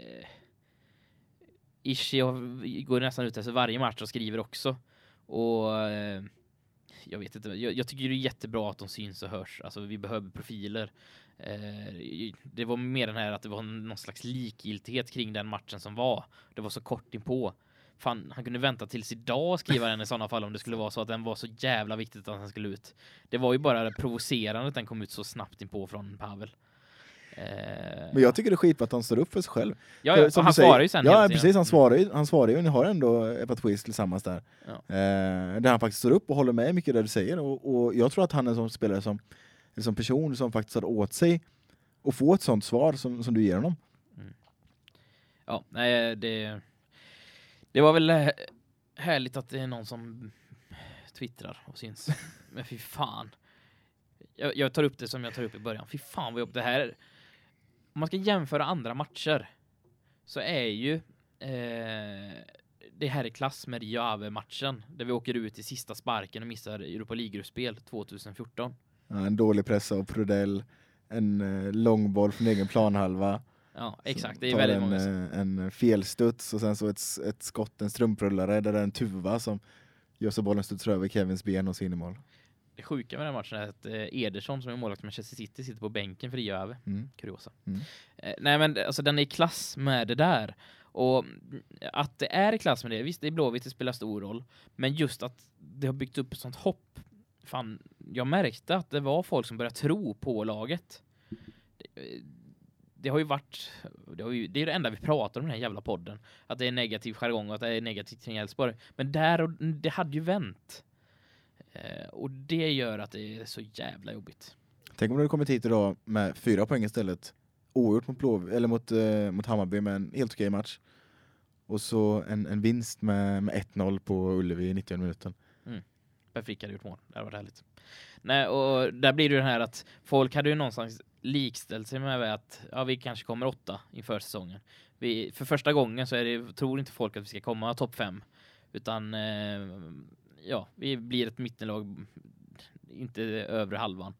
eh, Ishi går nästan ut efter varje match och skriver också. Och eh, jag vet inte, jag, jag tycker det är jättebra att de syns och hörs. Alltså vi behöver profiler. Eh, det var mer den här att det var någon slags likgiltighet kring den matchen som var. Det var så kort inpå. Fan, han kunde vänta tills idag och skriva den i sådana fall om det skulle vara så att den var så jävla viktigt att den skulle ut. Det var ju bara provocerande att den kom ut så snabbt inpå från Pavel. Eh, Men jag tycker det är skit att han står upp för sig själv. Ja, ja han säger- svarar ju sen Ja, precis. Han svarar ju. Han svarar ju. Ni har ändå ett par twist tillsammans där. Ja. Eh, där han faktiskt står upp och håller med mycket det du säger. Och, och jag tror att han är en sån spelare som, som person som faktiskt har åt sig och få ett sånt svar som, som du ger honom. Ja, nej, det, det var väl härligt att det är någon som twittrar och syns. Men fy fan. Jag, jag tar upp det som jag tar upp i början. Fy fan vad jobbigt det här är. Om man ska jämföra andra matcher så är ju eh, det här i klass med Rio Ave-matchen där vi åker ut i sista sparken och missar Europa League-gruppspel 2014. Ja, en dålig press av Prodell, en eh, långboll från egen planhalva. Ja, exakt. Det är väldigt en, många. eh, en felstuds och sen så ett, ett skott, en strumprullare där det är en tuva som gör så bollen studsar över Kevins ben och så in i mål. Det sjuka med den matchen är att eh, Ederson som är målvakt i Manchester City sitter på bänken för Rio Ave. Mm. kuriosa. Mm. Eh, nej men alltså den är i klass med det där. Och att det är i klass med det, visst det är Blåvitt, det spelar stor roll. Men just att det har byggt upp ett sånt hopp. Fan, jag märkte att det var folk som började tro på laget. Det, det har ju varit, det, har ju, det är det enda vi pratar om den här jävla podden. Att det är negativ jargong och att det är negativt kring Elfsborg. Men där, och, det hade ju vänt. Eh, och det gör att det är så jävla jobbigt. Tänk om du hade kommit hit idag med fyra poäng istället. Ogjort mot, Blå, eller mot, eh, mot Hammarby med en helt okej match. Och så en, en vinst med, med 1-0 på Ullevi i 90 minuten. Per Frick hade gjort mål. Det hade varit härligt. Nej, och där blir det ju den här att folk hade ju någonstans likställt sig med att ja, vi kanske kommer åtta inför säsongen. Vi, för första gången så är det, tror inte folk att vi ska komma topp fem. Utan eh, ja, vi blir ett mittenlag, inte övre halvan.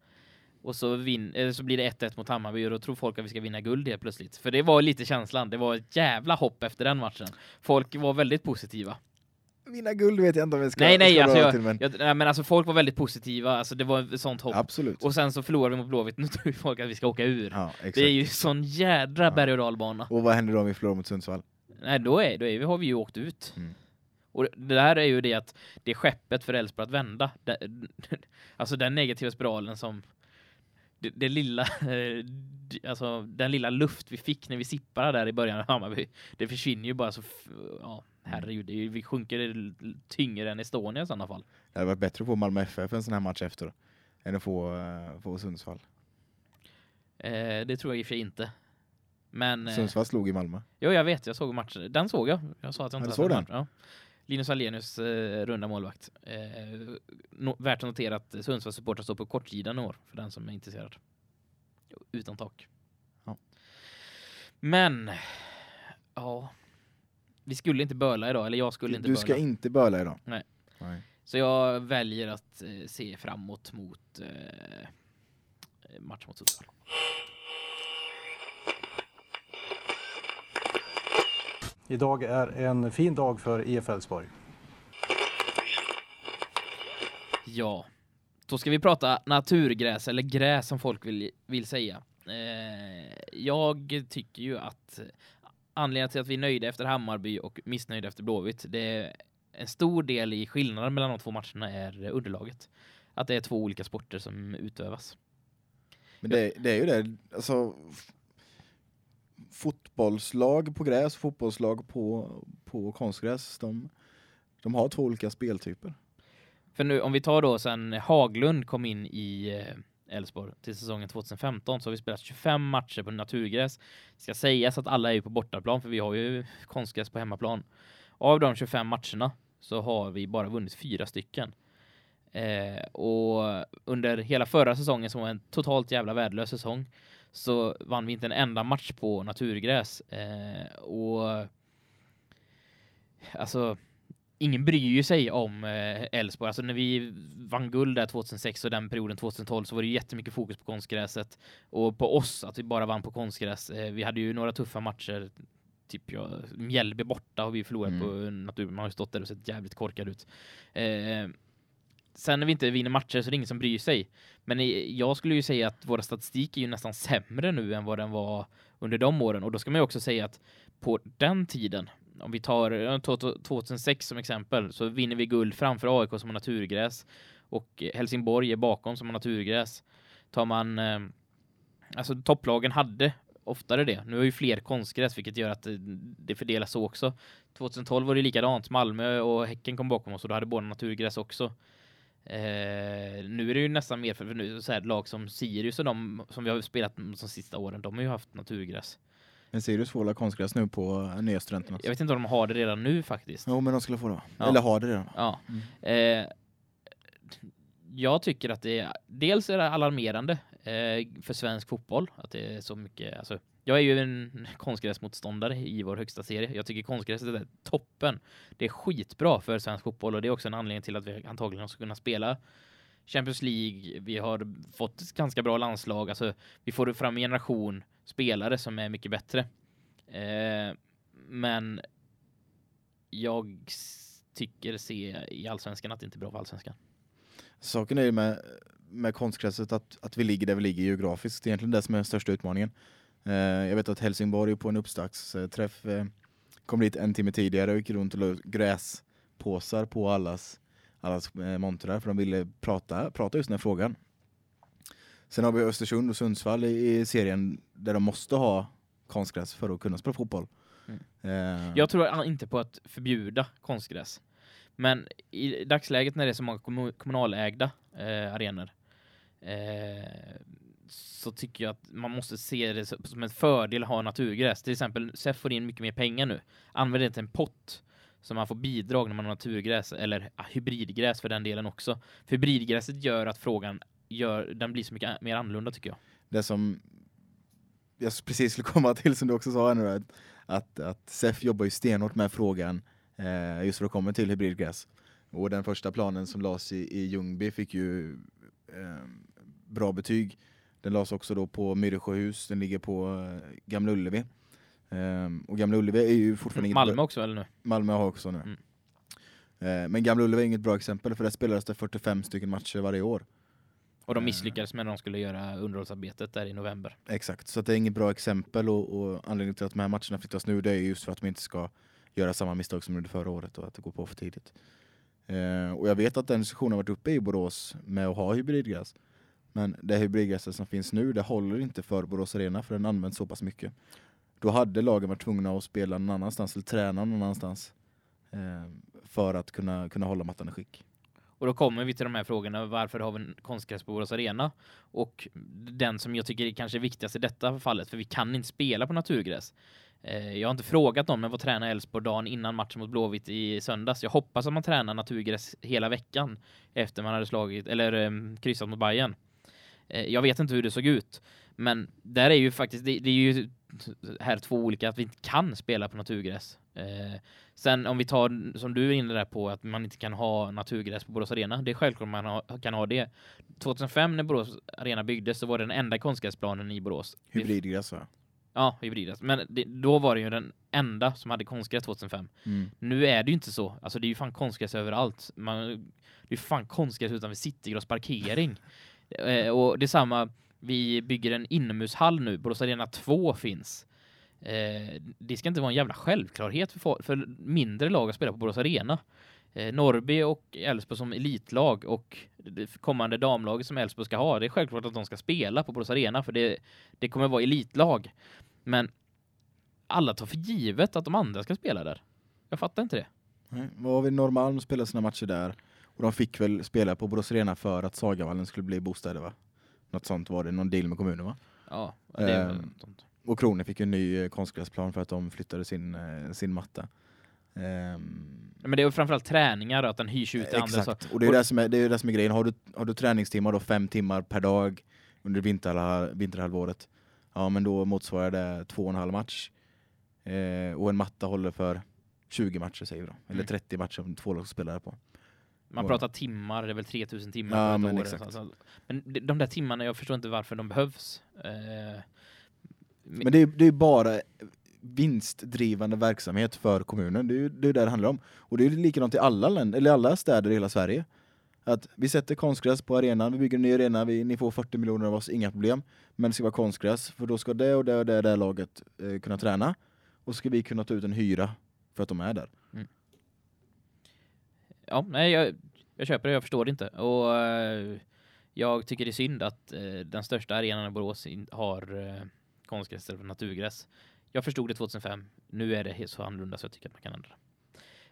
Och så, vin, eller så blir det 1-1 mot Hammarby och då tror folk att vi ska vinna guld helt plötsligt. För det var lite känslan. Det var ett jävla hopp efter den matchen. Folk var väldigt positiva. Vinna guld vet jag inte om vi ska, Nej, nej, ska alltså jag, till, men jag, nej, men alltså folk var väldigt positiva. Alltså det var ett sånt hopp. absolut. Och sen så förlorade vi mot Blåvitt. Nu tror folk att vi ska åka ur. ja, det är ju sån jädra Ja. berg- och dalbana. Och vad händer då om vi förlorar mot Sundsvall? Nej, då, är, då är vi, har vi ju åkt ut. Mm. Och det där är ju det att det är skeppet för Elfsborg att vända. Det, alltså den negativa spiralen som det, det lilla alltså den lilla luft vi fick när vi sippade där i början av Hammarby. Det försvinner ju bara så ja, herregud, det är ju- vi sjunker tyngre än Estonia i sådana fall. Det hade varit bättre att få Malmö FF en sån här match efter än att få, uh, få Sundsvall. Eh, det tror jag i och för sig inte. Men eh, Sundsvall slog i Malmö. Jo, jag vet. Jag såg matchen. Den såg jag. Jag sa att jag Ja, inte såg den? Ja. Linus Alenius eh, runda målvakt. Eh, no, värt att notera att Sundsvalls supportrar står på kortsidan i år, för den som är intresserad. Utan tak. Ja. Men, ja. Vi skulle inte böla idag, eller jag skulle inte Du böla. ska inte böla idag. Nej. Nej. Så jag väljer att eh, se framåt mot eh, match mot Sundsvall. Idag är en fin dag för IF Elfsborg. Ja, då ska vi prata naturgräs eller gräs som folk vill, vill säga. Eh, jag tycker ju att anledningen till att vi är nöjda efter Hammarby och missnöjda efter Blåvitt, det är en stor del i skillnaden mellan de två matcherna är underlaget. Att det är två olika sporter som utövas. Men det, det är ju det, alltså fotbollslag på gräs fotbollslag på, på konstgräs, de, de har två olika speltyper. För nu, om vi tar då sen Haglund kom in i eh, Elfsborg till säsongen 2015 så har vi spelat 25 matcher på naturgräs. Det ska sägas att alla är ju på bortaplan för vi har ju konstgräs på hemmaplan. Av de 25 matcherna så har vi bara vunnit fyra stycken. Eh, och under hela förra säsongen som var en totalt jävla värdelös säsong så vann vi inte en enda match på naturgräs. Eh, och alltså ingen bryr ju sig om eh, Elfsborg. Alltså när vi vann guld där 2006 och den perioden 2012 så var det jättemycket fokus på konstgräset och på oss att vi bara vann på konstgräs. Eh, vi hade ju några tuffa matcher typ ja, Mjällby borta har vi förlorat Mm. på natur. Man har ju stått där och sett jävligt korkad ut. Eh, sen när vi inte vinner matcher så är det ingen som bryr sig. Men jag skulle ju säga att våra statistik är ju nästan sämre nu än vad den var under de åren. Och då ska man ju också säga att på den tiden, om vi tar 2006 som exempel, så vinner vi guld framför AIK som har naturgräs och Helsingborg är bakom som har naturgräs. Tar man, eh, alltså topplagen hade oftare det. Nu har ju fler konstgräs vilket gör att eh, det fördelas så också. 2012 var det likadant. Malmö och Häcken kom bakom oss och då hade båda naturgräs också. Eh, nu är det ju nästan mer för, för nu så här lag som Sirius och de som vi har spelat de sista åren, de har ju haft naturgräs. Men Sirius får konstgräs nu på eh, nya studenterna. Jag vet inte om de har det redan nu faktiskt. Jo, men de skulle få det. Ja. Eller har det redan. Ja. Mm. Eh, jag tycker att det är, dels är det alarmerande eh, för svensk fotboll att det är så mycket, alltså jag är ju en konstgräsmotståndare i vår högsta serie. Jag tycker konstgräset är toppen. Det är skitbra för svensk fotboll och det är också en anledning till att vi antagligen ska kunna spela Champions League. Vi har fått ganska bra landslag. Alltså, vi får fram en generation spelare som är mycket bättre. Eh, men jag tycker se i allsvenskan att det inte är bra för allsvenskan. Saken är ju med, med konstgräset att, att vi ligger där vi ligger geografiskt. Det är egentligen det som är den största utmaningen. Eh, jag vet att Helsingborg på en uppstartsträff eh, kom dit en timme tidigare och gick runt och la ut gräspåsar på allas, allas eh, montrar för de ville prata, prata just den här frågan. Sen har vi Östersund och Sundsvall i, i serien där de måste ha konstgräs för att kunna spela fotboll. Mm. Eh, Jag tror inte på att förbjuda konstgräs. Men i dagsläget när det är så många kommu- kommunalägda eh, arenor eh, så tycker jag att man måste se det som en fördel att ha naturgräs. Till exempel, SEF får in mycket mer pengar nu. Använd till en pott så man får bidrag när man har naturgräs eller ja, hybridgräs för den delen också. För hybridgräset gör att frågan gör, den blir så mycket mer annorlunda tycker jag. det som jag precis skulle komma till som du också sa nu att, att, SEF jobbar ju stenhårt med frågan eh, just för att komma till hybridgräs. Och den första planen som lades i, i Ljungby fick ju eh, bra betyg. Den lades också då på Myresjöhus, den ligger på eh, Gamla Ullevi. Eh, och Gamla Ullevi är ju fortfarande Malmö också eller nu? Malmö har också nu. Mm. Eh, men Gamla Ullevi är inget bra exempel för där spelades det 45 stycken matcher varje år. Och de Eh. misslyckades med när de skulle göra underhållsarbetet där i november. Exakt, så det är inget bra exempel och, och anledningen till att de här matcherna flyttas nu det är just för att de inte ska göra samma misstag som de gjorde förra året och att det går på för tidigt. Eh, och jag vet att den diskussionen har varit uppe i Borås med att ha hybridgräs. Men det hybridgräset som finns nu det håller inte för Borås Arena för den används så pass mycket. Då hade lagen varit tvungna att spela någon annanstans eller träna någon annanstans eh, för att kunna, kunna hålla mattan i skick. Och då kommer vi till de här frågorna. Varför har vi en konstgräs på Borås Arena? Och den som jag tycker är kanske viktigast i detta fallet, för vi kan inte spela på naturgräs. Eh, jag har inte frågat dem, men vad tränar Elfsborg dagen innan matchen mot Blåvitt i söndags? Jag hoppas att man tränar naturgräs hela veckan efter man hade slagit, eller ehm, kryssat mot Bayern. Eh, Jag vet inte hur det såg ut, men där är ju faktiskt, det, det är ju här två olika, att vi inte kan spela på naturgräs. Eh, Sen om vi tar, som du är inne där på, att man inte kan ha naturgräs på Borås Arena. Det är självklart man ha, kan ha det. 2005 när Borås Arena byggdes så var det den enda konstgräsplanen i Borås. Hybridgräs va? Ja, hybridgräs. Men det, då var det ju den enda som hade konstgräs 2005. Mm. Nu är det ju inte så. Alltså det är ju fan konstgräs överallt. Man, det är ju fan konstgräs utanför Citygross parkering eh, och detsamma, vi bygger en inomhushall nu. Borås Arena 2 finns. Eh, det ska inte vara en jävla självklarhet för, för mindre lag att spela på Borås Arena. Eh, Norrby och Elfsborg som elitlag och det kommande damlaget som Elfsborg ska ha, det är självklart att de ska spela på Borås Arena för det, det kommer vara elitlag. Men alla tar för givet att de andra ska spela där. Jag fattar inte det. Nej, Vad har vi Norrmalm spelar sina matcher där och de fick väl spela på Borås Arena för att Sagavallen skulle bli bostäder va? Något sånt var det, någon deal med kommunen va? Ja, det är Ehm, sånt. Och Kronen fick ju en ny eh, konstgräsplan för att de flyttade sin, eh, sin matta. Ehm, Men det är ju framförallt träningar och att den hyrs ut till andra. Exakt, och det är och- det som är, det är det som är grejen. Har du, har du träningstimmar då fem timmar per dag under vinterhal- vinterhalvåret, ja men då motsvarar det två och en halv match. Eh, och en matta håller för 20 matcher säger vi då. Eller Mm. 30 matcher om två lag spelar på. Man pratar timmar, det är väl 3000 timmar Ja, men år. exakt. Alltså, men de- där timmarna, jag förstår inte varför de behövs. Eh, Men det är, det är bara vinstdrivande verksamhet för kommunen. Det är ju det, är det det handlar om. Och det är likadant i alla länder, eller alla städer i hela Sverige. Att vi sätter konstgräs på arenan, vi bygger en ny arena, vi, ni får 40 miljoner av oss, inga problem. Men det ska vara konstgräs, för då ska det och det och det, och det laget eh, kunna träna. Och så ska vi kunna ta ut en hyra för att de är där. Ja, nej, jag, jag köper det, jag förstår det inte. Och eh, jag tycker det är synd att eh, den största arenan i Borås har eh, konstgräs istället för naturgräs. Jag förstod det 2005, nu är det så annorlunda så jag tycker att man kan ändra.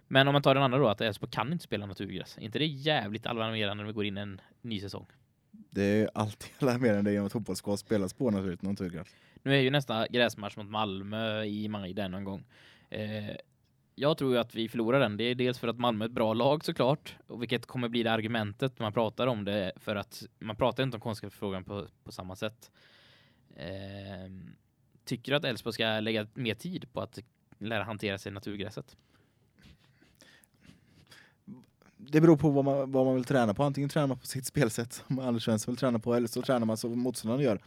Men om man tar den andra då, att Elfsborg kan inte spela naturgräs. Inte det jävligt alarmerande när vi går in en ny säsong? Det är alltid alarmerande genom att fotboll ska spelas på naturligt naturgräs. Nu är ju nästa gräsmatch mot Malmö i maj den någon gång. Eh, jag tror ju att vi förlorar den. Det är dels för att Malmö är ett bra lag såklart, och vilket kommer bli det argumentet när man pratar om det, för att man pratar inte om konstgräsfrågan på, på samma sätt. Eh, tycker du att Elfsborg ska lägga mer tid på att lära hantera sig naturgräset? Det beror på vad man, vad man vill träna på. Antingen tränar man på sitt spelsätt som Anders Svensson vill träna på eller så tränar man som motståndaren gör.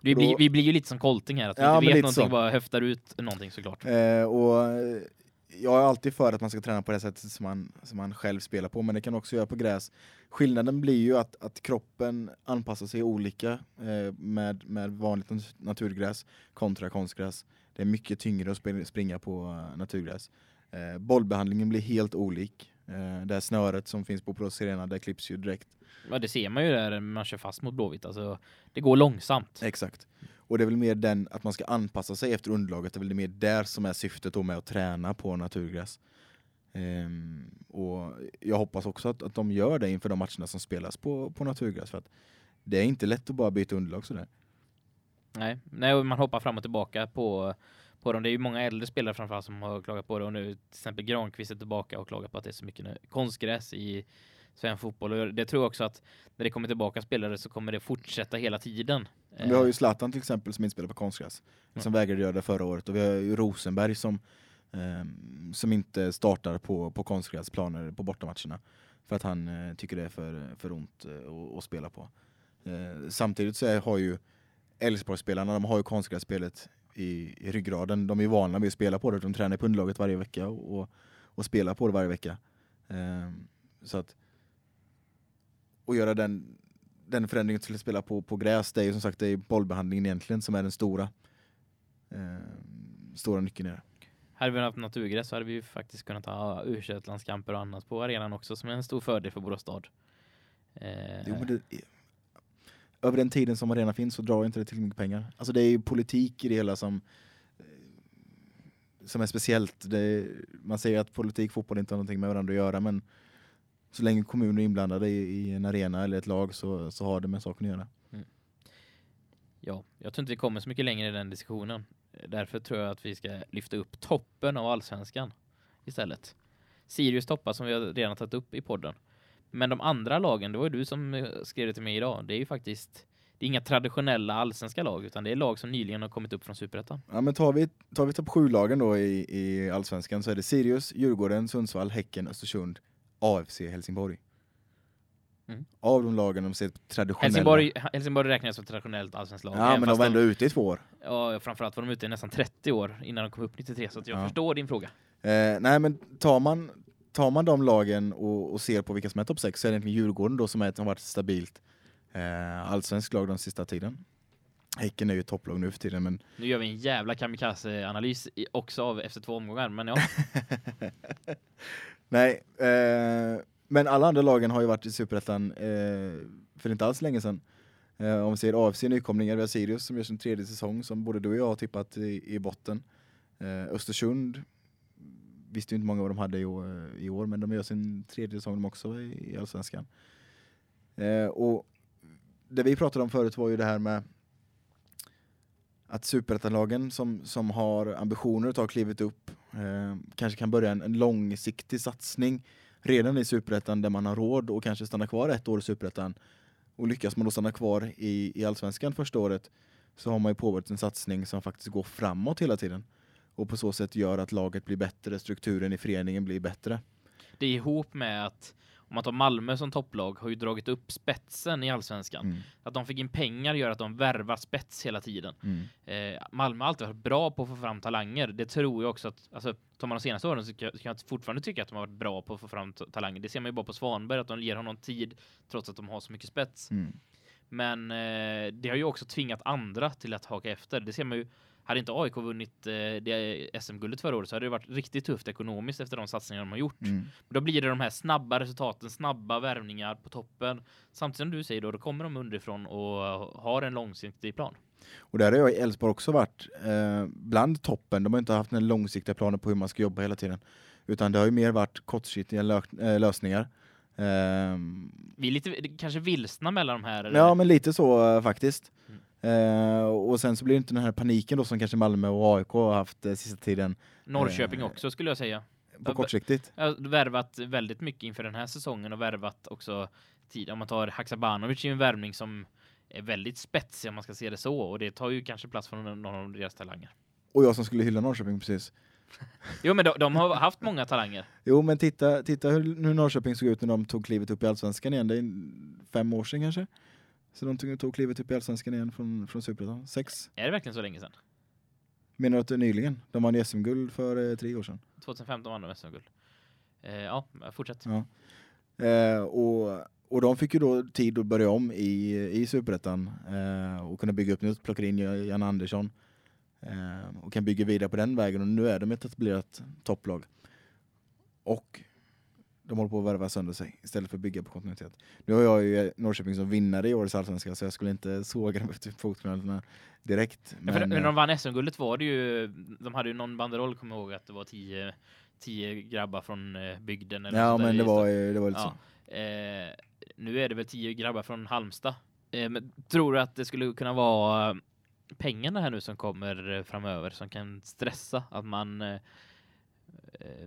Vi, blir, vi blir ju lite som Colting här, att vi Ja, inte vet någonting, så. bara höftar ut någonting såklart. Eh, och jag är alltid för att man ska träna på det sättet som man, som man själv spelar på, men det kan också göra på gräs. Skillnaden blir ju att, att kroppen anpassar sig olika eh, med, med vanligt nat- naturgräs kontra konstgräs. Det är mycket tyngre att spring- springa på eh, naturgräs. Eh, bollbehandlingen blir helt olik. Eh, det här snöret som finns på Pro Serena, det klipps ju direkt. Ja, det ser man ju där man kör fast mot Blåvitt. Alltså, det går långsamt. Exakt. Och det är väl mer den att man ska anpassa sig efter underlaget, det är väl mer där som är syftet då med att träna på naturgräs. Um, och jag hoppas också att, att de gör det inför de matcherna som spelas på, på naturgräs för att det är inte lätt att bara byta underlag sådär. Nej, nej och man hoppar fram och tillbaka på, på dem. Det är ju många äldre spelare framförallt som har klagat på det och nu till exempel Granqvist är tillbaka och klagar på att det är så mycket konstgräs i svensk fotboll. Och det tror jag också att när det kommer tillbaka spelare så kommer det fortsätta hela tiden. Vi har ju Eh, Zlatan till exempel som inte spelar på konstgräs, som vägrade göra det förra året och vi har ju Rosenberg som, ehm, som inte startar på, på konstgräsplaner på bortamatcherna för att han eh, tycker det är för, för ont eh, att, spela på. Eh, samtidigt så har ju Elfsborgsspelarna, de har ju konstgrässpelet i, i ryggraden. De är vana vid att spela på det, de tränar på underlaget varje vecka och, och, och spelar på det varje vecka. Ehm, så att och göra den, den förändringen till att spela på, på gräs, det är ju som sagt det är bollbehandlingen egentligen som är den stora eh, stora nyckeln i det. Hade vi haft naturgräs så hade vi ju faktiskt kunnat ha u och annat på arenan också som är en stor fördel för Borås stad. Eh, Jo, det, över den tiden som arena finns så drar inte det till mycket pengar. Alltså det är ju politik i det hela som eh, som är speciellt. Är, man säger att politik och fotboll inte har någonting med varandra att göra men så länge kommuner är inblandade i, i en arena eller ett lag så, så har det med saken att göra. Ja, jag tror inte vi kommer så mycket längre i den diskussionen. Därför tror jag att vi ska lyfta upp toppen av allsvenskan istället. Sirius toppar som vi har redan tagit upp i podden. Men de andra lagen, det var ju du som eh, skrev det till mig idag, det är ju faktiskt det är inga traditionella allsvenska lag utan det är lag som nyligen har kommit upp från superettan. Ja, men tar vi, tar vi topp sju lagen då i, i Allsvenskan så är det Sirius, Djurgården, Sundsvall, Häcken, Östersund, AFC, Helsingborg. Mm. Av de lagen de ser traditionella. Helsingborg, Helsingborg räknas som traditionellt allsvenskt lag. Ja, men de var ändå ute i två år. Ja, framförallt var de ute i nästan 30 år innan de kom upp 93 så att jag Ja. förstår din fråga. Eh, nej, men tar man, tar man de lagen och, och ser på vilka som är topp sex så är det egentligen Djurgården då som, är, som har varit stabilt eh, allsvensk lag den sista tiden. Häcken är ju topplag nu för tiden, men Nu gör vi en jävla kamikaze-analys också av efter två omgångar, men ja. Nej, eh, men alla andra lagen har ju varit i Superettan eh, för inte alls länge sedan. Eh, om vi ser AFC nykomlingar, vi har Sirius som gör sin tredje säsong som både du och jag har tippat i, i botten. Eh, Östersund visste ju inte många vad de hade i år, i år men de gör sin tredje säsong de också i, i Allsvenskan. Eh, och det vi pratade om förut var ju det här med att superettanlagen som, som har ambitioner att ta klivet upp eh, kanske kan börja en, en långsiktig satsning redan i superettan där man har råd och kanske stanna kvar ett år i superettan och lyckas man då stanna kvar i, i allsvenskan första året så har man ju påbörjat en satsning som faktiskt går framåt hela tiden och på så sätt gör att laget blir bättre, strukturen i föreningen blir bättre. Det är ihop med att om man tar Malmö som topplag har ju dragit upp spetsen i allsvenskan. Mm. Att de fick in pengar gör att de värvar spets hela tiden. Mm. Eh, Malmö har alltid varit bra på att få fram talanger. Det tror jag också att, alltså, tar man de senaste åren så kan jag, fortfarande tycka att de har varit bra på att få fram talanger. Det ser man ju bara på Svanberg, att de ger honom tid trots att de har så mycket spets. Mm. Men eh, det har ju också tvingat andra till att haka efter. Det ser man ju, hade inte AIK vunnit eh, det SM-guldet förra året så hade det varit riktigt tufft ekonomiskt efter de satsningar de har gjort. Mm. Då blir det de här snabba resultaten, snabba värvningar på toppen. Samtidigt som du säger då, då kommer de underifrån och har en långsiktig plan. Och där har jag i Elfsborg också varit eh, bland toppen. De har inte haft en långsiktiga planer på hur man ska jobba hela tiden. Utan det har ju mer varit kortsiktiga eh, lösningar. Ehm, Vi är lite kanske vilsna mellan de här. eller? Ja, men lite så eh, faktiskt. Mm. Eh, och sen så blir det inte den här paniken då som kanske Malmö och AIK har haft eh, sista tiden Norrköping eh, också skulle jag säga. på kortsiktigt. Värvat väldigt mycket inför den här säsongen och värvat också tid. Om man tar Haksabanovic ju en värvning som är väldigt spetsig om man ska se det så och det tar ju kanske plats från någon av deras talanger. Och jag som skulle hylla Norrköping precis. Jo men de, de har haft många talanger. Jo, men titta, titta hur, hur Norrköping såg ut när de tog klivet upp i Allsvenskan igen. Det är fem år sedan kanske. Så de tog, tog klivet upp i Allsvenskan igen från, från Superettan. Sex. Är det verkligen så länge sedan? Menar du att det är nyligen? De vann SM-guld för eh, tre år sedan. 2015 vann de SM-guld. Eh, ja, fortsätt. Ja. Eh, och, och de fick ju då tid att börja om i, i Superettan eh, och kunna bygga upp nytt, plockade in Jan Andersson eh, och kan bygga vidare på den vägen och nu är de ett etablerat topplag. Och de håller på att värva sönder sig istället för att bygga på kontinuitet. Nu har jag ju Norrköping som vinnare i årets allsvenska så jag skulle inte såga dem efter fotknölarna direkt. Ja, Men, när eh, de vann SM-guldet var det ju, de hade ju någon banderoll, kommer ihåg, att det var tio, tio grabbar från eh, bygden. Eller ja men det var, det var lite Ja. så. Eh, nu är det väl tio grabbar från Halmstad. Eh, men tror du att det skulle kunna vara pengarna här nu som kommer eh, framöver som kan stressa att man eh, eh,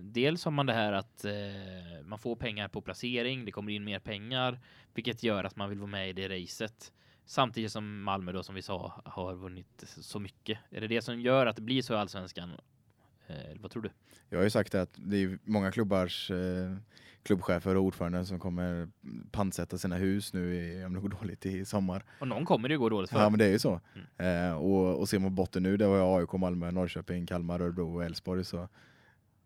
dels har man det här att eh, man får pengar på placering, det kommer in mer pengar, vilket gör att man vill vara med i det racet. Samtidigt som Malmö då som vi sa har vunnit så mycket. Är det det som gör att det blir så i allsvenskan? Eh, vad tror du? Jag har ju sagt att det är många klubbars eh, klubbchefer och ordförande som kommer pantsätta sina hus nu i, om det går dåligt i sommar. Och någon kommer det ju gå dåligt för. Ja men det är ju så. Mm. Eh, och, och ser man botten nu, det jag AIK, Malmö, Norrköping, Kalmar, Örebro och Elfsborg så eh,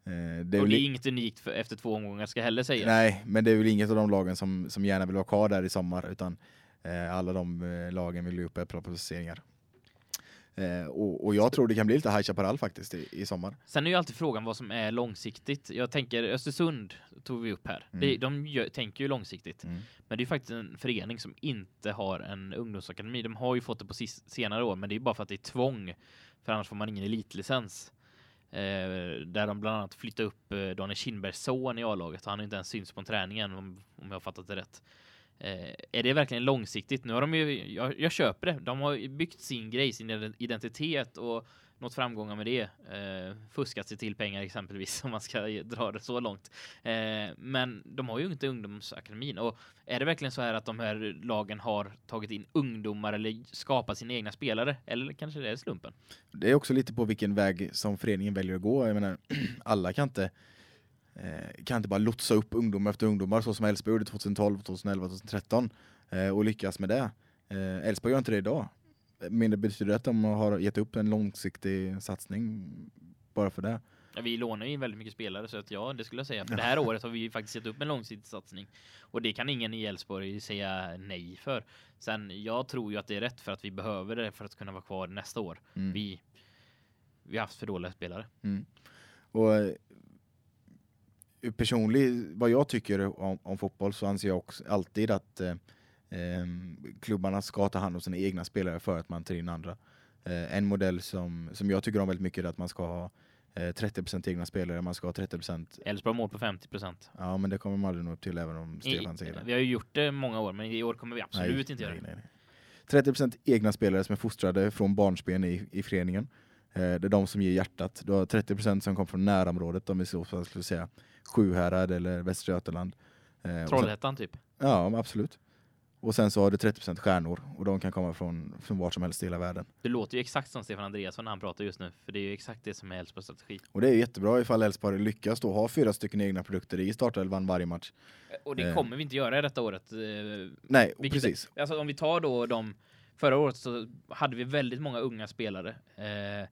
det är och det är inget unikt för, efter två omgångar ska heller sägas. Nej, men det är väl inget av de lagen som, som gärna vill vara kvar där i sommar utan eh, alla de eh, lagen vill ju upp bra placeringar. Eh, och, och jag tror det kan bli lite High Chaparral faktiskt i, i sommar. Sen är ju alltid frågan vad som är långsiktigt. Jag tänker Östersund tog vi upp här. Mm. Det, de gör, tänker ju långsiktigt. Mm. Men det är faktiskt en förening som inte har en ungdomsakademi. De har ju fått det på senare år, men det är bara för att det är tvång. För annars får man ingen elitlicens. Eh, där de bland annat flyttade upp eh, Daniel Kindbergs son i A-laget. Han har inte ens synts på träningen, om, om jag har fattat det rätt. Eh, är det verkligen långsiktigt? Nu har de ju, jag, jag köper det. De har byggt sin grej, sin identitet och nått framgångar med det. Eh, fuskat sig till pengar exempelvis om man ska dra det så långt. Eh, men de har ju inte ungdomsakademin och är det verkligen så här att de här lagen har tagit in ungdomar eller skapat sina egna spelare eller kanske det är slumpen? Det är också lite på vilken väg som föreningen väljer att gå. Jag menar, alla kan inte eh, kan inte bara lotsa upp ungdomar efter ungdomar så som Elfsborg gjorde 2012, 2011, 2013 och lyckas med det. Eh, Elfsborg gör inte det idag. Men det betyder att de har gett upp en långsiktig satsning bara för det. Ja, vi lånar ju väldigt mycket spelare så att ja, det skulle jag säga. För det här året har vi faktiskt gett upp en långsiktig satsning och det kan ingen i Elfsborg säga nej för. Sen jag tror ju att det är rätt för att vi behöver det för att kunna vara kvar nästa år. Mm. Vi vi har haft för dåliga spelare. Och eh, personligt, vad jag tycker om, om fotboll så anser jag också alltid att eh, klubbarna ska ta hand om sina egna spelare för att man tar in andra. Eh, en modell som, som jag tycker om väldigt mycket är att man ska ha eh, 30% egna spelare, man ska ha 30% Elfsborg mål på 50% Ja men det kommer man aldrig nå upp till även om Stefan säger det. Vi har ju gjort det många år, men i år kommer vi absolut inte göra det. nej, nej. 30% egna spelare som är fostrade från barnsben i, i föreningen. Eh, det är de som ger hjärtat. Du har 30% som kommer från närområdet, om vi så fall skulle säga Sjuhärad eller Västra Götaland. Eh, Trollhättan typ. Ja, absolut. Och sen så har du 30% stjärnor och de kan komma från, från vart som helst i hela världen. Det låter ju exakt som Stefan Andreasson när han pratar just nu, för det är ju exakt det som är Elfsborgs strategi. Och det är jättebra ifall Elfsborg lyckas då ha fyra stycken egna produkter i startelvan varje match. Och det Eh. kommer vi inte göra i detta året. eh, Nej, Vilket precis. Alltså om vi tar då de förra året så hade vi väldigt många unga spelare. Eh,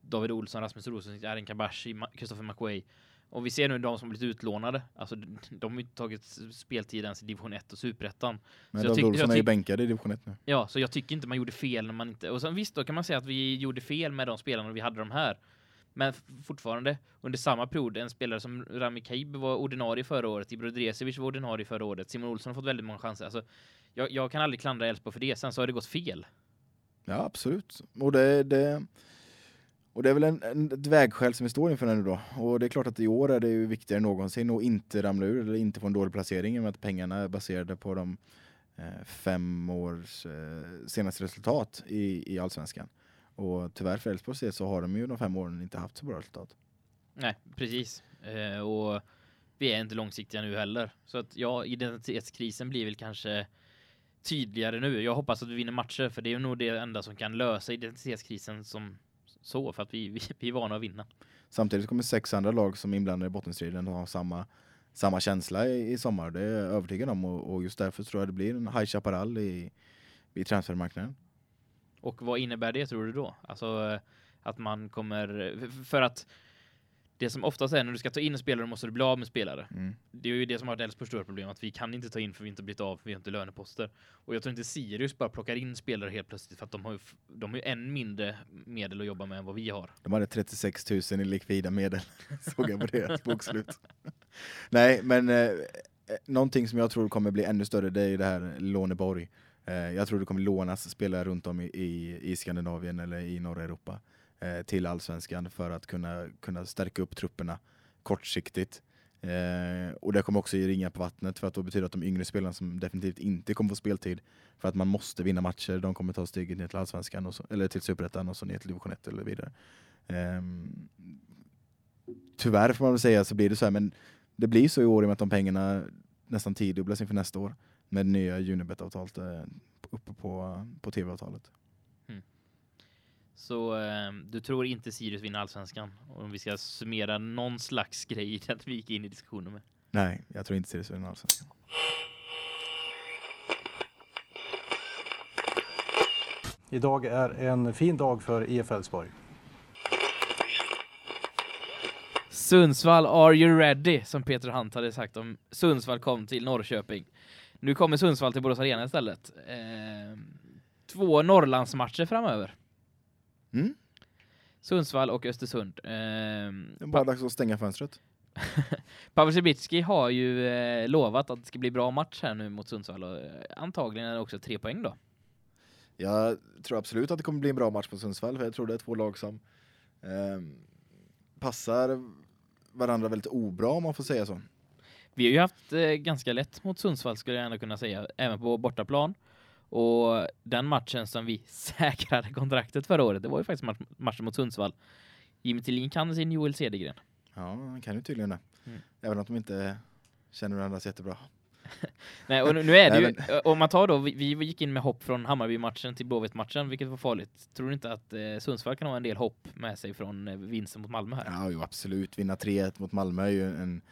David Olsson, Rasmus Rosen, Arin Kabashi, Christopher McWay. Och vi ser nu de som blivit utlånade. Alltså de har ju inte tagit speltid ens i division 1 och superettan. Men David Olsson är ju bänkad i division 1 nu. Ja, så jag tycker inte man gjorde fel när man inte... Och sen visst, då kan man säga att vi gjorde fel med de spelarna och vi hade de här. Men fortfarande, under samma period, en spelare som Rami Kaib var ordinarie förra året, Ibro Dresevic var ordinarie förra året, Simon Olsson har fått väldigt många chanser. Alltså, jag, jag kan aldrig klandra Elfsborg för det, sen så har det gått fel. Ja, absolut. Och det, det, och det är väl en, en, ett vägskäl som vi står inför nu då. Och det är klart att i år är det ju viktigare än någonsin att inte ramla ur eller inte få en dålig placering i och med att pengarna är baserade på de eh, fem års eh, senaste resultat i, i Allsvenskan. Och tyvärr för Elfsborgs del så har de ju de fem åren inte haft så bra resultat. Nej, precis. Eh, och vi är inte långsiktiga nu heller. Så att ja, identitetskrisen blir väl kanske tydligare nu. Jag hoppas att vi vinner matcher för det är nog det enda som kan lösa identitetskrisen som så för att vi, vi, vi är vana att vinna. Samtidigt kommer sex andra lag som inblandade i bottenstriden att ha samma, samma känsla i, i sommar. Det är jag övertygad om och, och just därför tror jag det blir en High Chaparral i, i transfermarknaden. Och vad innebär det tror du då? Alltså eh, att man kommer för att det som oftast är när du ska ta in spelare måste du bli av med spelare. Mm. Det är ju det som har varit Elfsborgs stora problem att vi kan inte ta in för vi inte blivit av, vi har inte löneposter. Och jag tror inte Sirius bara plockar in spelare helt plötsligt för att de har ju, de har ju än mindre medel att jobba med än vad vi har. De hade 36 000 i likvida medel, såg jag på deras bokslut. Nej, men eh, eh, någonting som jag tror kommer bli ännu större, det är ju det här Låneborg. Eh, jag tror det kommer lånas spelare runt om i, i, i Skandinavien eller i norra Europa eh, till allsvenskan för att kunna, kunna stärka upp trupperna kortsiktigt. Eh, och det kommer också ge ringa på vattnet för att då betyder att de yngre spelarna som definitivt inte kommer få speltid för att man måste vinna matcher, de kommer ta steget ner till allsvenskan och så, eller till superettan och så ner till division 1 eller vidare. Eh, tyvärr får man väl säga så blir det så här, men det blir så i år i och med att de pengarna nästan tiodubblas inför nästa år med det nya Unibet-avtalet eh, uppe på, på tv-avtalet. Så eh, du tror inte Sirius vinner allsvenskan? Om vi ska summera någon slags grej att vi gick in i diskussionen med. Nej, jag tror inte Sirius vinner allsvenskan. Idag är en fin dag för IF Elfsborg. Sundsvall, are you ready? Som Peter Hunt hade sagt om Sundsvall kom till Norrköping. Nu kommer Sundsvall till Borås Arena istället. Eh, två Norrlandsmatcher framöver. Mm? Sundsvall och Östersund. Eh, Det är bara dags att stänga fönstret. Pavel Cibicki har ju eh, lovat att det ska bli bra match här nu mot Sundsvall och eh, antagligen är det också tre poäng då. Jag tror absolut att det kommer bli en bra match på Sundsvall, för jag tror det är två lag som ehm, passar varandra väldigt obra om man får säga så. Vi har ju haft eh, ganska lätt mot Sundsvall skulle jag ändå kunna säga, även på bortaplan. Och den matchen som vi säkrade kontraktet förra året, det var ju faktiskt match, matchen mot Sundsvall. Jimmy Tillin kan sin Joel Cedergren. Ja, han kan ju tydligen det. Mm. Även om de inte känner varandra så jättebra. Nej, och nu, är det ju, om man tar då, vi, vi gick in med hopp från Hammarby-matchen till Blåvitt-matchen, vilket var farligt. Tror du inte att eh, Sundsvall kan ha en del hopp med sig från eh, vinsten mot Malmö här? Ja, jo, absolut. Vinna 3-1 mot Malmö är ju en,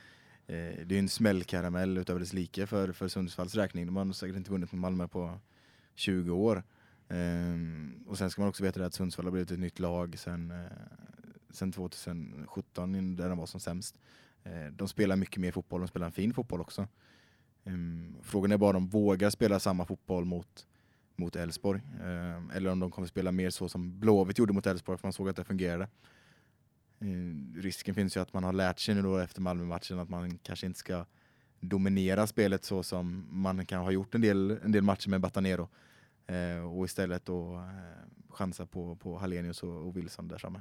eh, det är en smällkaramell utöver dess like för, för Sundsvalls räkning. De har nog säkert inte vunnit mot Malmö på 20 år. Ehm, och sen ska man också veta det att Sundsvall har blivit ett nytt lag sen, eh, sen 2017 där de var som sämst. Eh, de spelar mycket mer fotboll, de spelar en fin fotboll också. Ehm, frågan är bara om de vågar spela samma fotboll mot mot Elfsborg. Ehm, eller om de kommer spela mer så som Blåvitt gjorde mot Elfsborg för man såg att det fungerade. Ehm, risken finns ju att man har lärt sig nu då efter Malmö-matchen att man kanske inte ska dominera spelet så som man kan ha gjort en del, en del matcher med Batanero. Eh, och istället då eh, chansa på, på Hallenius och, och Wilson där framme.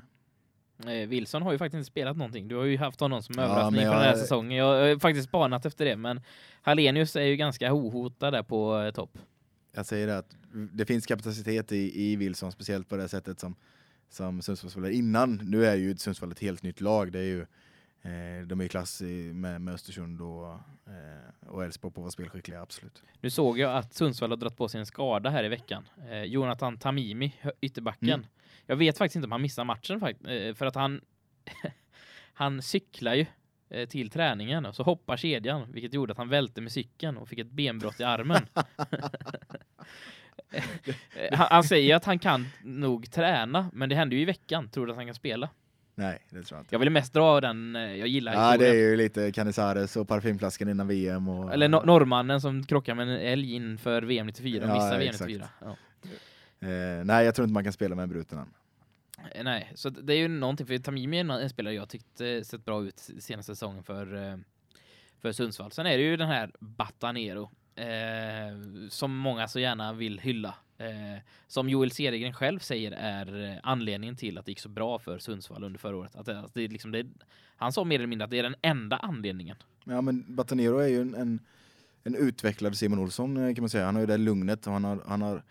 Eh, Wilson har ju faktiskt inte spelat någonting. Du har ju haft honom som Ja, överraskning men för den här säsongen. Jag har faktiskt spanat efter det, men Hallenius är ju ganska ohotad där på eh, topp. Jag säger det att det finns kapacitet i, i Wilson, speciellt på det sättet som, som Sundsvall spelade innan. Nu är ju Sundsvall ett helt nytt lag. Det är ju, de är i klass med, med Östersund och, eh, och Elfsborg på att vara spelskickliga, absolut. Nu såg jag att Sundsvall har dragit på sig en skada här i veckan. Eh, Jonathan Tamimi, ytterbacken. Mm. Jag vet faktiskt inte om han missar matchen eh, för att han han cyklar ju eh, till träningen och så hoppar kedjan vilket gjorde att han välte med cykeln och fick ett benbrott i armen. Eh, han, han säger att han kan nog träna men det hände ju i veckan. Tror du att han kan spela? Nej, det tror jag inte. Jag ville mest dra den, eh, jag gillar Ja, det är ju lite Canizares och parfymflaskan innan VM. Och, Eller no norrmannen som krockar med en älg inför VM 94 och Ja, missar VM exakt. 94. Ja. eh, nej, jag tror inte man kan spela med en bruten arm. Eh, Nej, så det är ju någonting, för Tamimi är en- spelare jag tyckte sett bra ut senaste säsongen för, eh, för Sundsvall. Sen är det ju den här Batanero, eh, som många så gärna vill hylla. Eh, som Joel Cedergren själv säger är eh, anledningen till att det gick så bra för Sundsvall under förra året. Att det, att det, liksom, det, han sa mer eller mindre att det är den enda anledningen. Ja, men Batanero är ju en, en, en utvecklad Simon Olsson eh, kan man säga. Han har ju det lugnet och han har, han har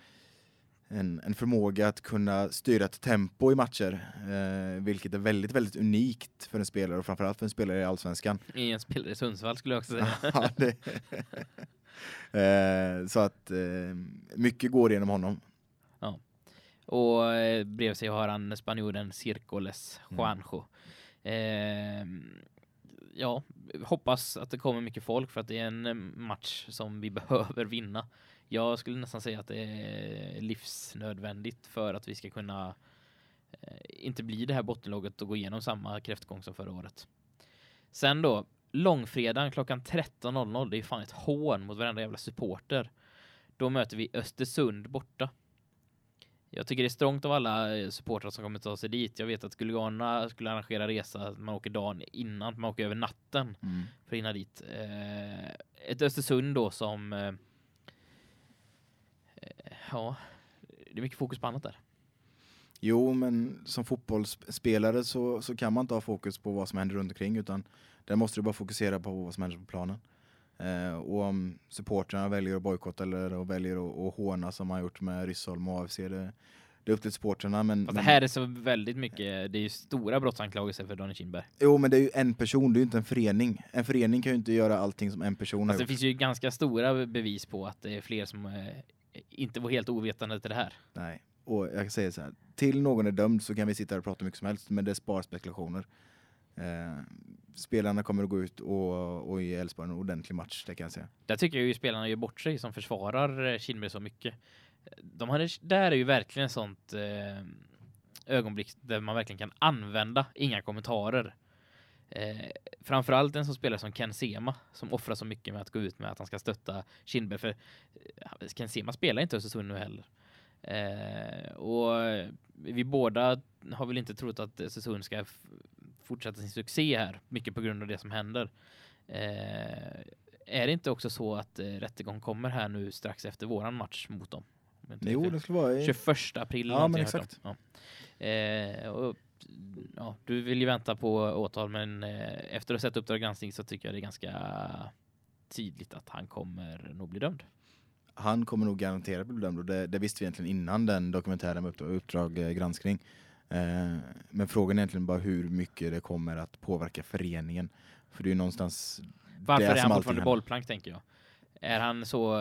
en, en förmåga att kunna styra ett tempo i matcher, eh, vilket är väldigt, väldigt unikt för en spelare och framförallt för en spelare i Allsvenskan. I en spelare i Sundsvall skulle jag också säga. Ja, det, eh, så att eh, mycket går genom honom. Och eh, bredvid sig har han spanjoren Circoles Mm. Juanjo. Eh, ja, hoppas att det kommer mycket folk för att det är en eh, match som vi behöver vinna. Jag skulle nästan säga att det är livsnödvändigt för att vi ska kunna eh, inte bli det här bottenlaget och gå igenom samma kräftgång som förra året. Sen då, långfredagen klockan 13.00, det är fan ett hån mot varenda jävla supporter. Då möter vi Östersund borta. Jag tycker det är strångt av alla eh, supportrar som kommer ta sig dit. Jag vet att Guliana skulle arrangera resa, man åker dagen innan, man åker över natten för att hinna dit. Eh, ett Östersund då som... Eh, ja, det är mycket fokus på annat där. Jo, men som fotbollsspelare så, så kan man inte ha fokus på vad som händer runt omkring utan där måste du bara fokusera på vad som händer på planen. Eh, och om supportrarna väljer att bojkotta eller och väljer att, att håna som man har gjort med Ryssholm och AFC, det, det är upp till supportrarna. Men, Fast men, det här är så väldigt mycket, det är ju stora brottsanklagelser för Daniel Kindberg. Jo, men det är ju en person, det är ju inte en förening. En förening kan ju inte göra allting som en person har Alltså det gjort. finns ju ganska stora bevis på att det är fler som eh, inte var helt ovetande till det här. Nej. Och jag kan säga så här, till någon är dömd så kan vi sitta här och prata mycket som helst, men det spar spekulationer. Eh, spelarna kommer att gå ut och, och ge Elfsborg en ordentlig match, det kan jag säga. Där tycker jag ju spelarna gör bort sig som försvarar eh, Kindberg så mycket. De hade, där är ju verkligen ett sånt eh, ögonblick där man verkligen kan använda inga kommentarer. Eh, framförallt en som spelar som Ken Sema som offrar så mycket med att gå ut med att han ska stötta Kindberg för eh, Ken Sema spelar inte Östersund nu heller. Eh, och vi båda har väl inte trott att Östersund ska fortsätta sin succé här, mycket på grund av det som händer. Eh, är det inte också så att eh, rättegång kommer här nu strax efter våran match mot dem? Jo, det skulle vara... i- 21 april. Ja, men om. Ja. Eh, och, ja, du vill ju vänta på åtal, men eh, efter att ha sett Uppdrag granskning så tycker jag det är ganska tydligt att han kommer nog bli dömd. Han kommer nog garanterat bli dömd och det, det visste vi egentligen innan den dokumentären med Uppdrag, uppdrag eh, granskning. Eh, men frågan är egentligen bara hur mycket det kommer att påverka föreningen. För det är ju någonstans Varför det är han fortfarande bollplank tänker jag. Är han så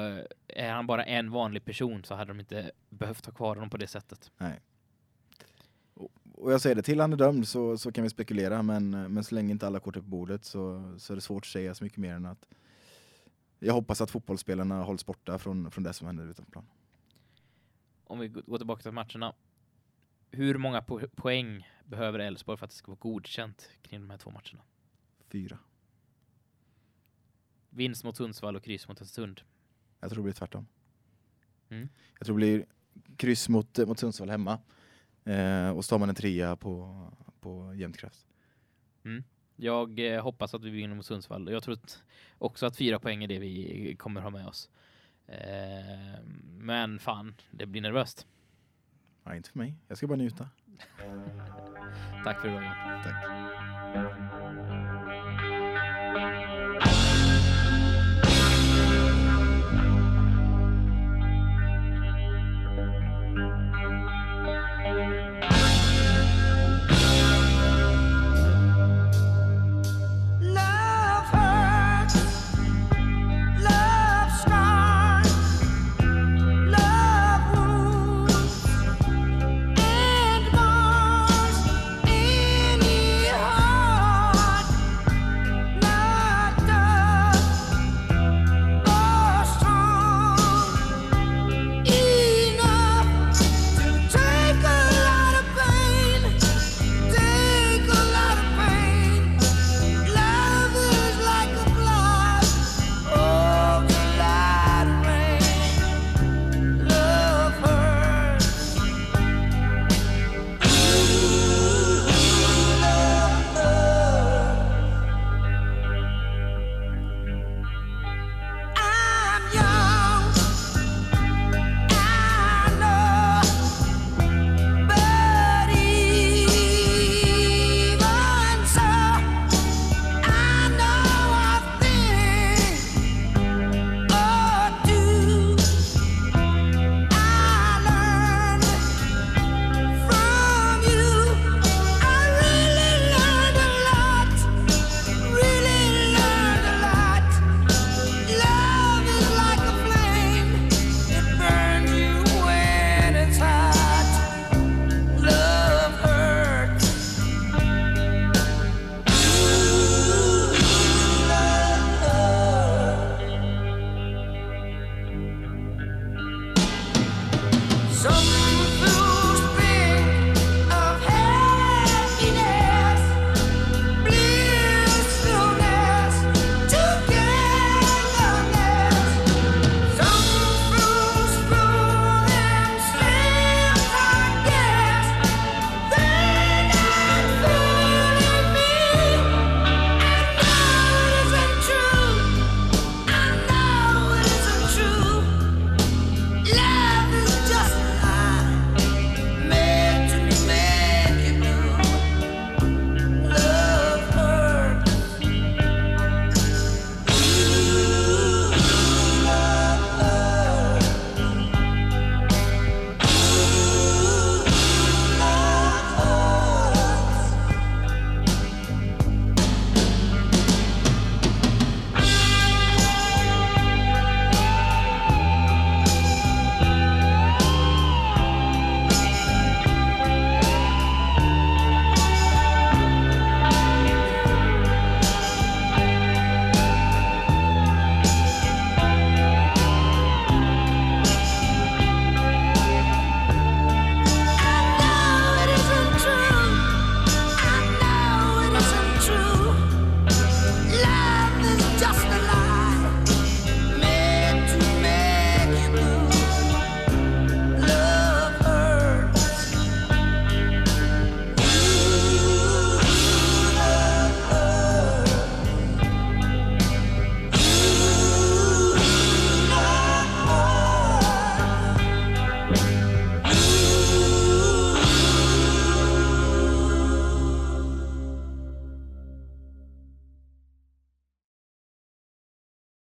är han bara en vanlig person så hade de inte behövt ha kvar honom på det sättet. Och jag säger det, till han är dömd så, så kan vi spekulera men, men så länge inte alla kort är på bordet så, så är det svårt att säga så mycket mer än att jag hoppas att fotbollsspelarna hålls borta från, från det som händer utanför plan. Om vi går tillbaka till matcherna. Hur många po poäng behöver Elfsborg för att det ska vara godkänt kring de här två matcherna? Fyra. Vinst mot Sundsvall och kryss mot Östersund. Jag tror det blir tvärtom. Mm. Jag tror det blir kryss mot, mot Sundsvall hemma. Eh, och så tar man en trea på, på jämnt kraft. Jag eh, hoppas att vi vinner mot Sundsvall. Jag tror att också att fyra poäng är det vi kommer ha med oss. Eh, men fan, det blir nervöst. Nej, inte för mig. Jag ska bara njuta. Tack för idag. Tack. Some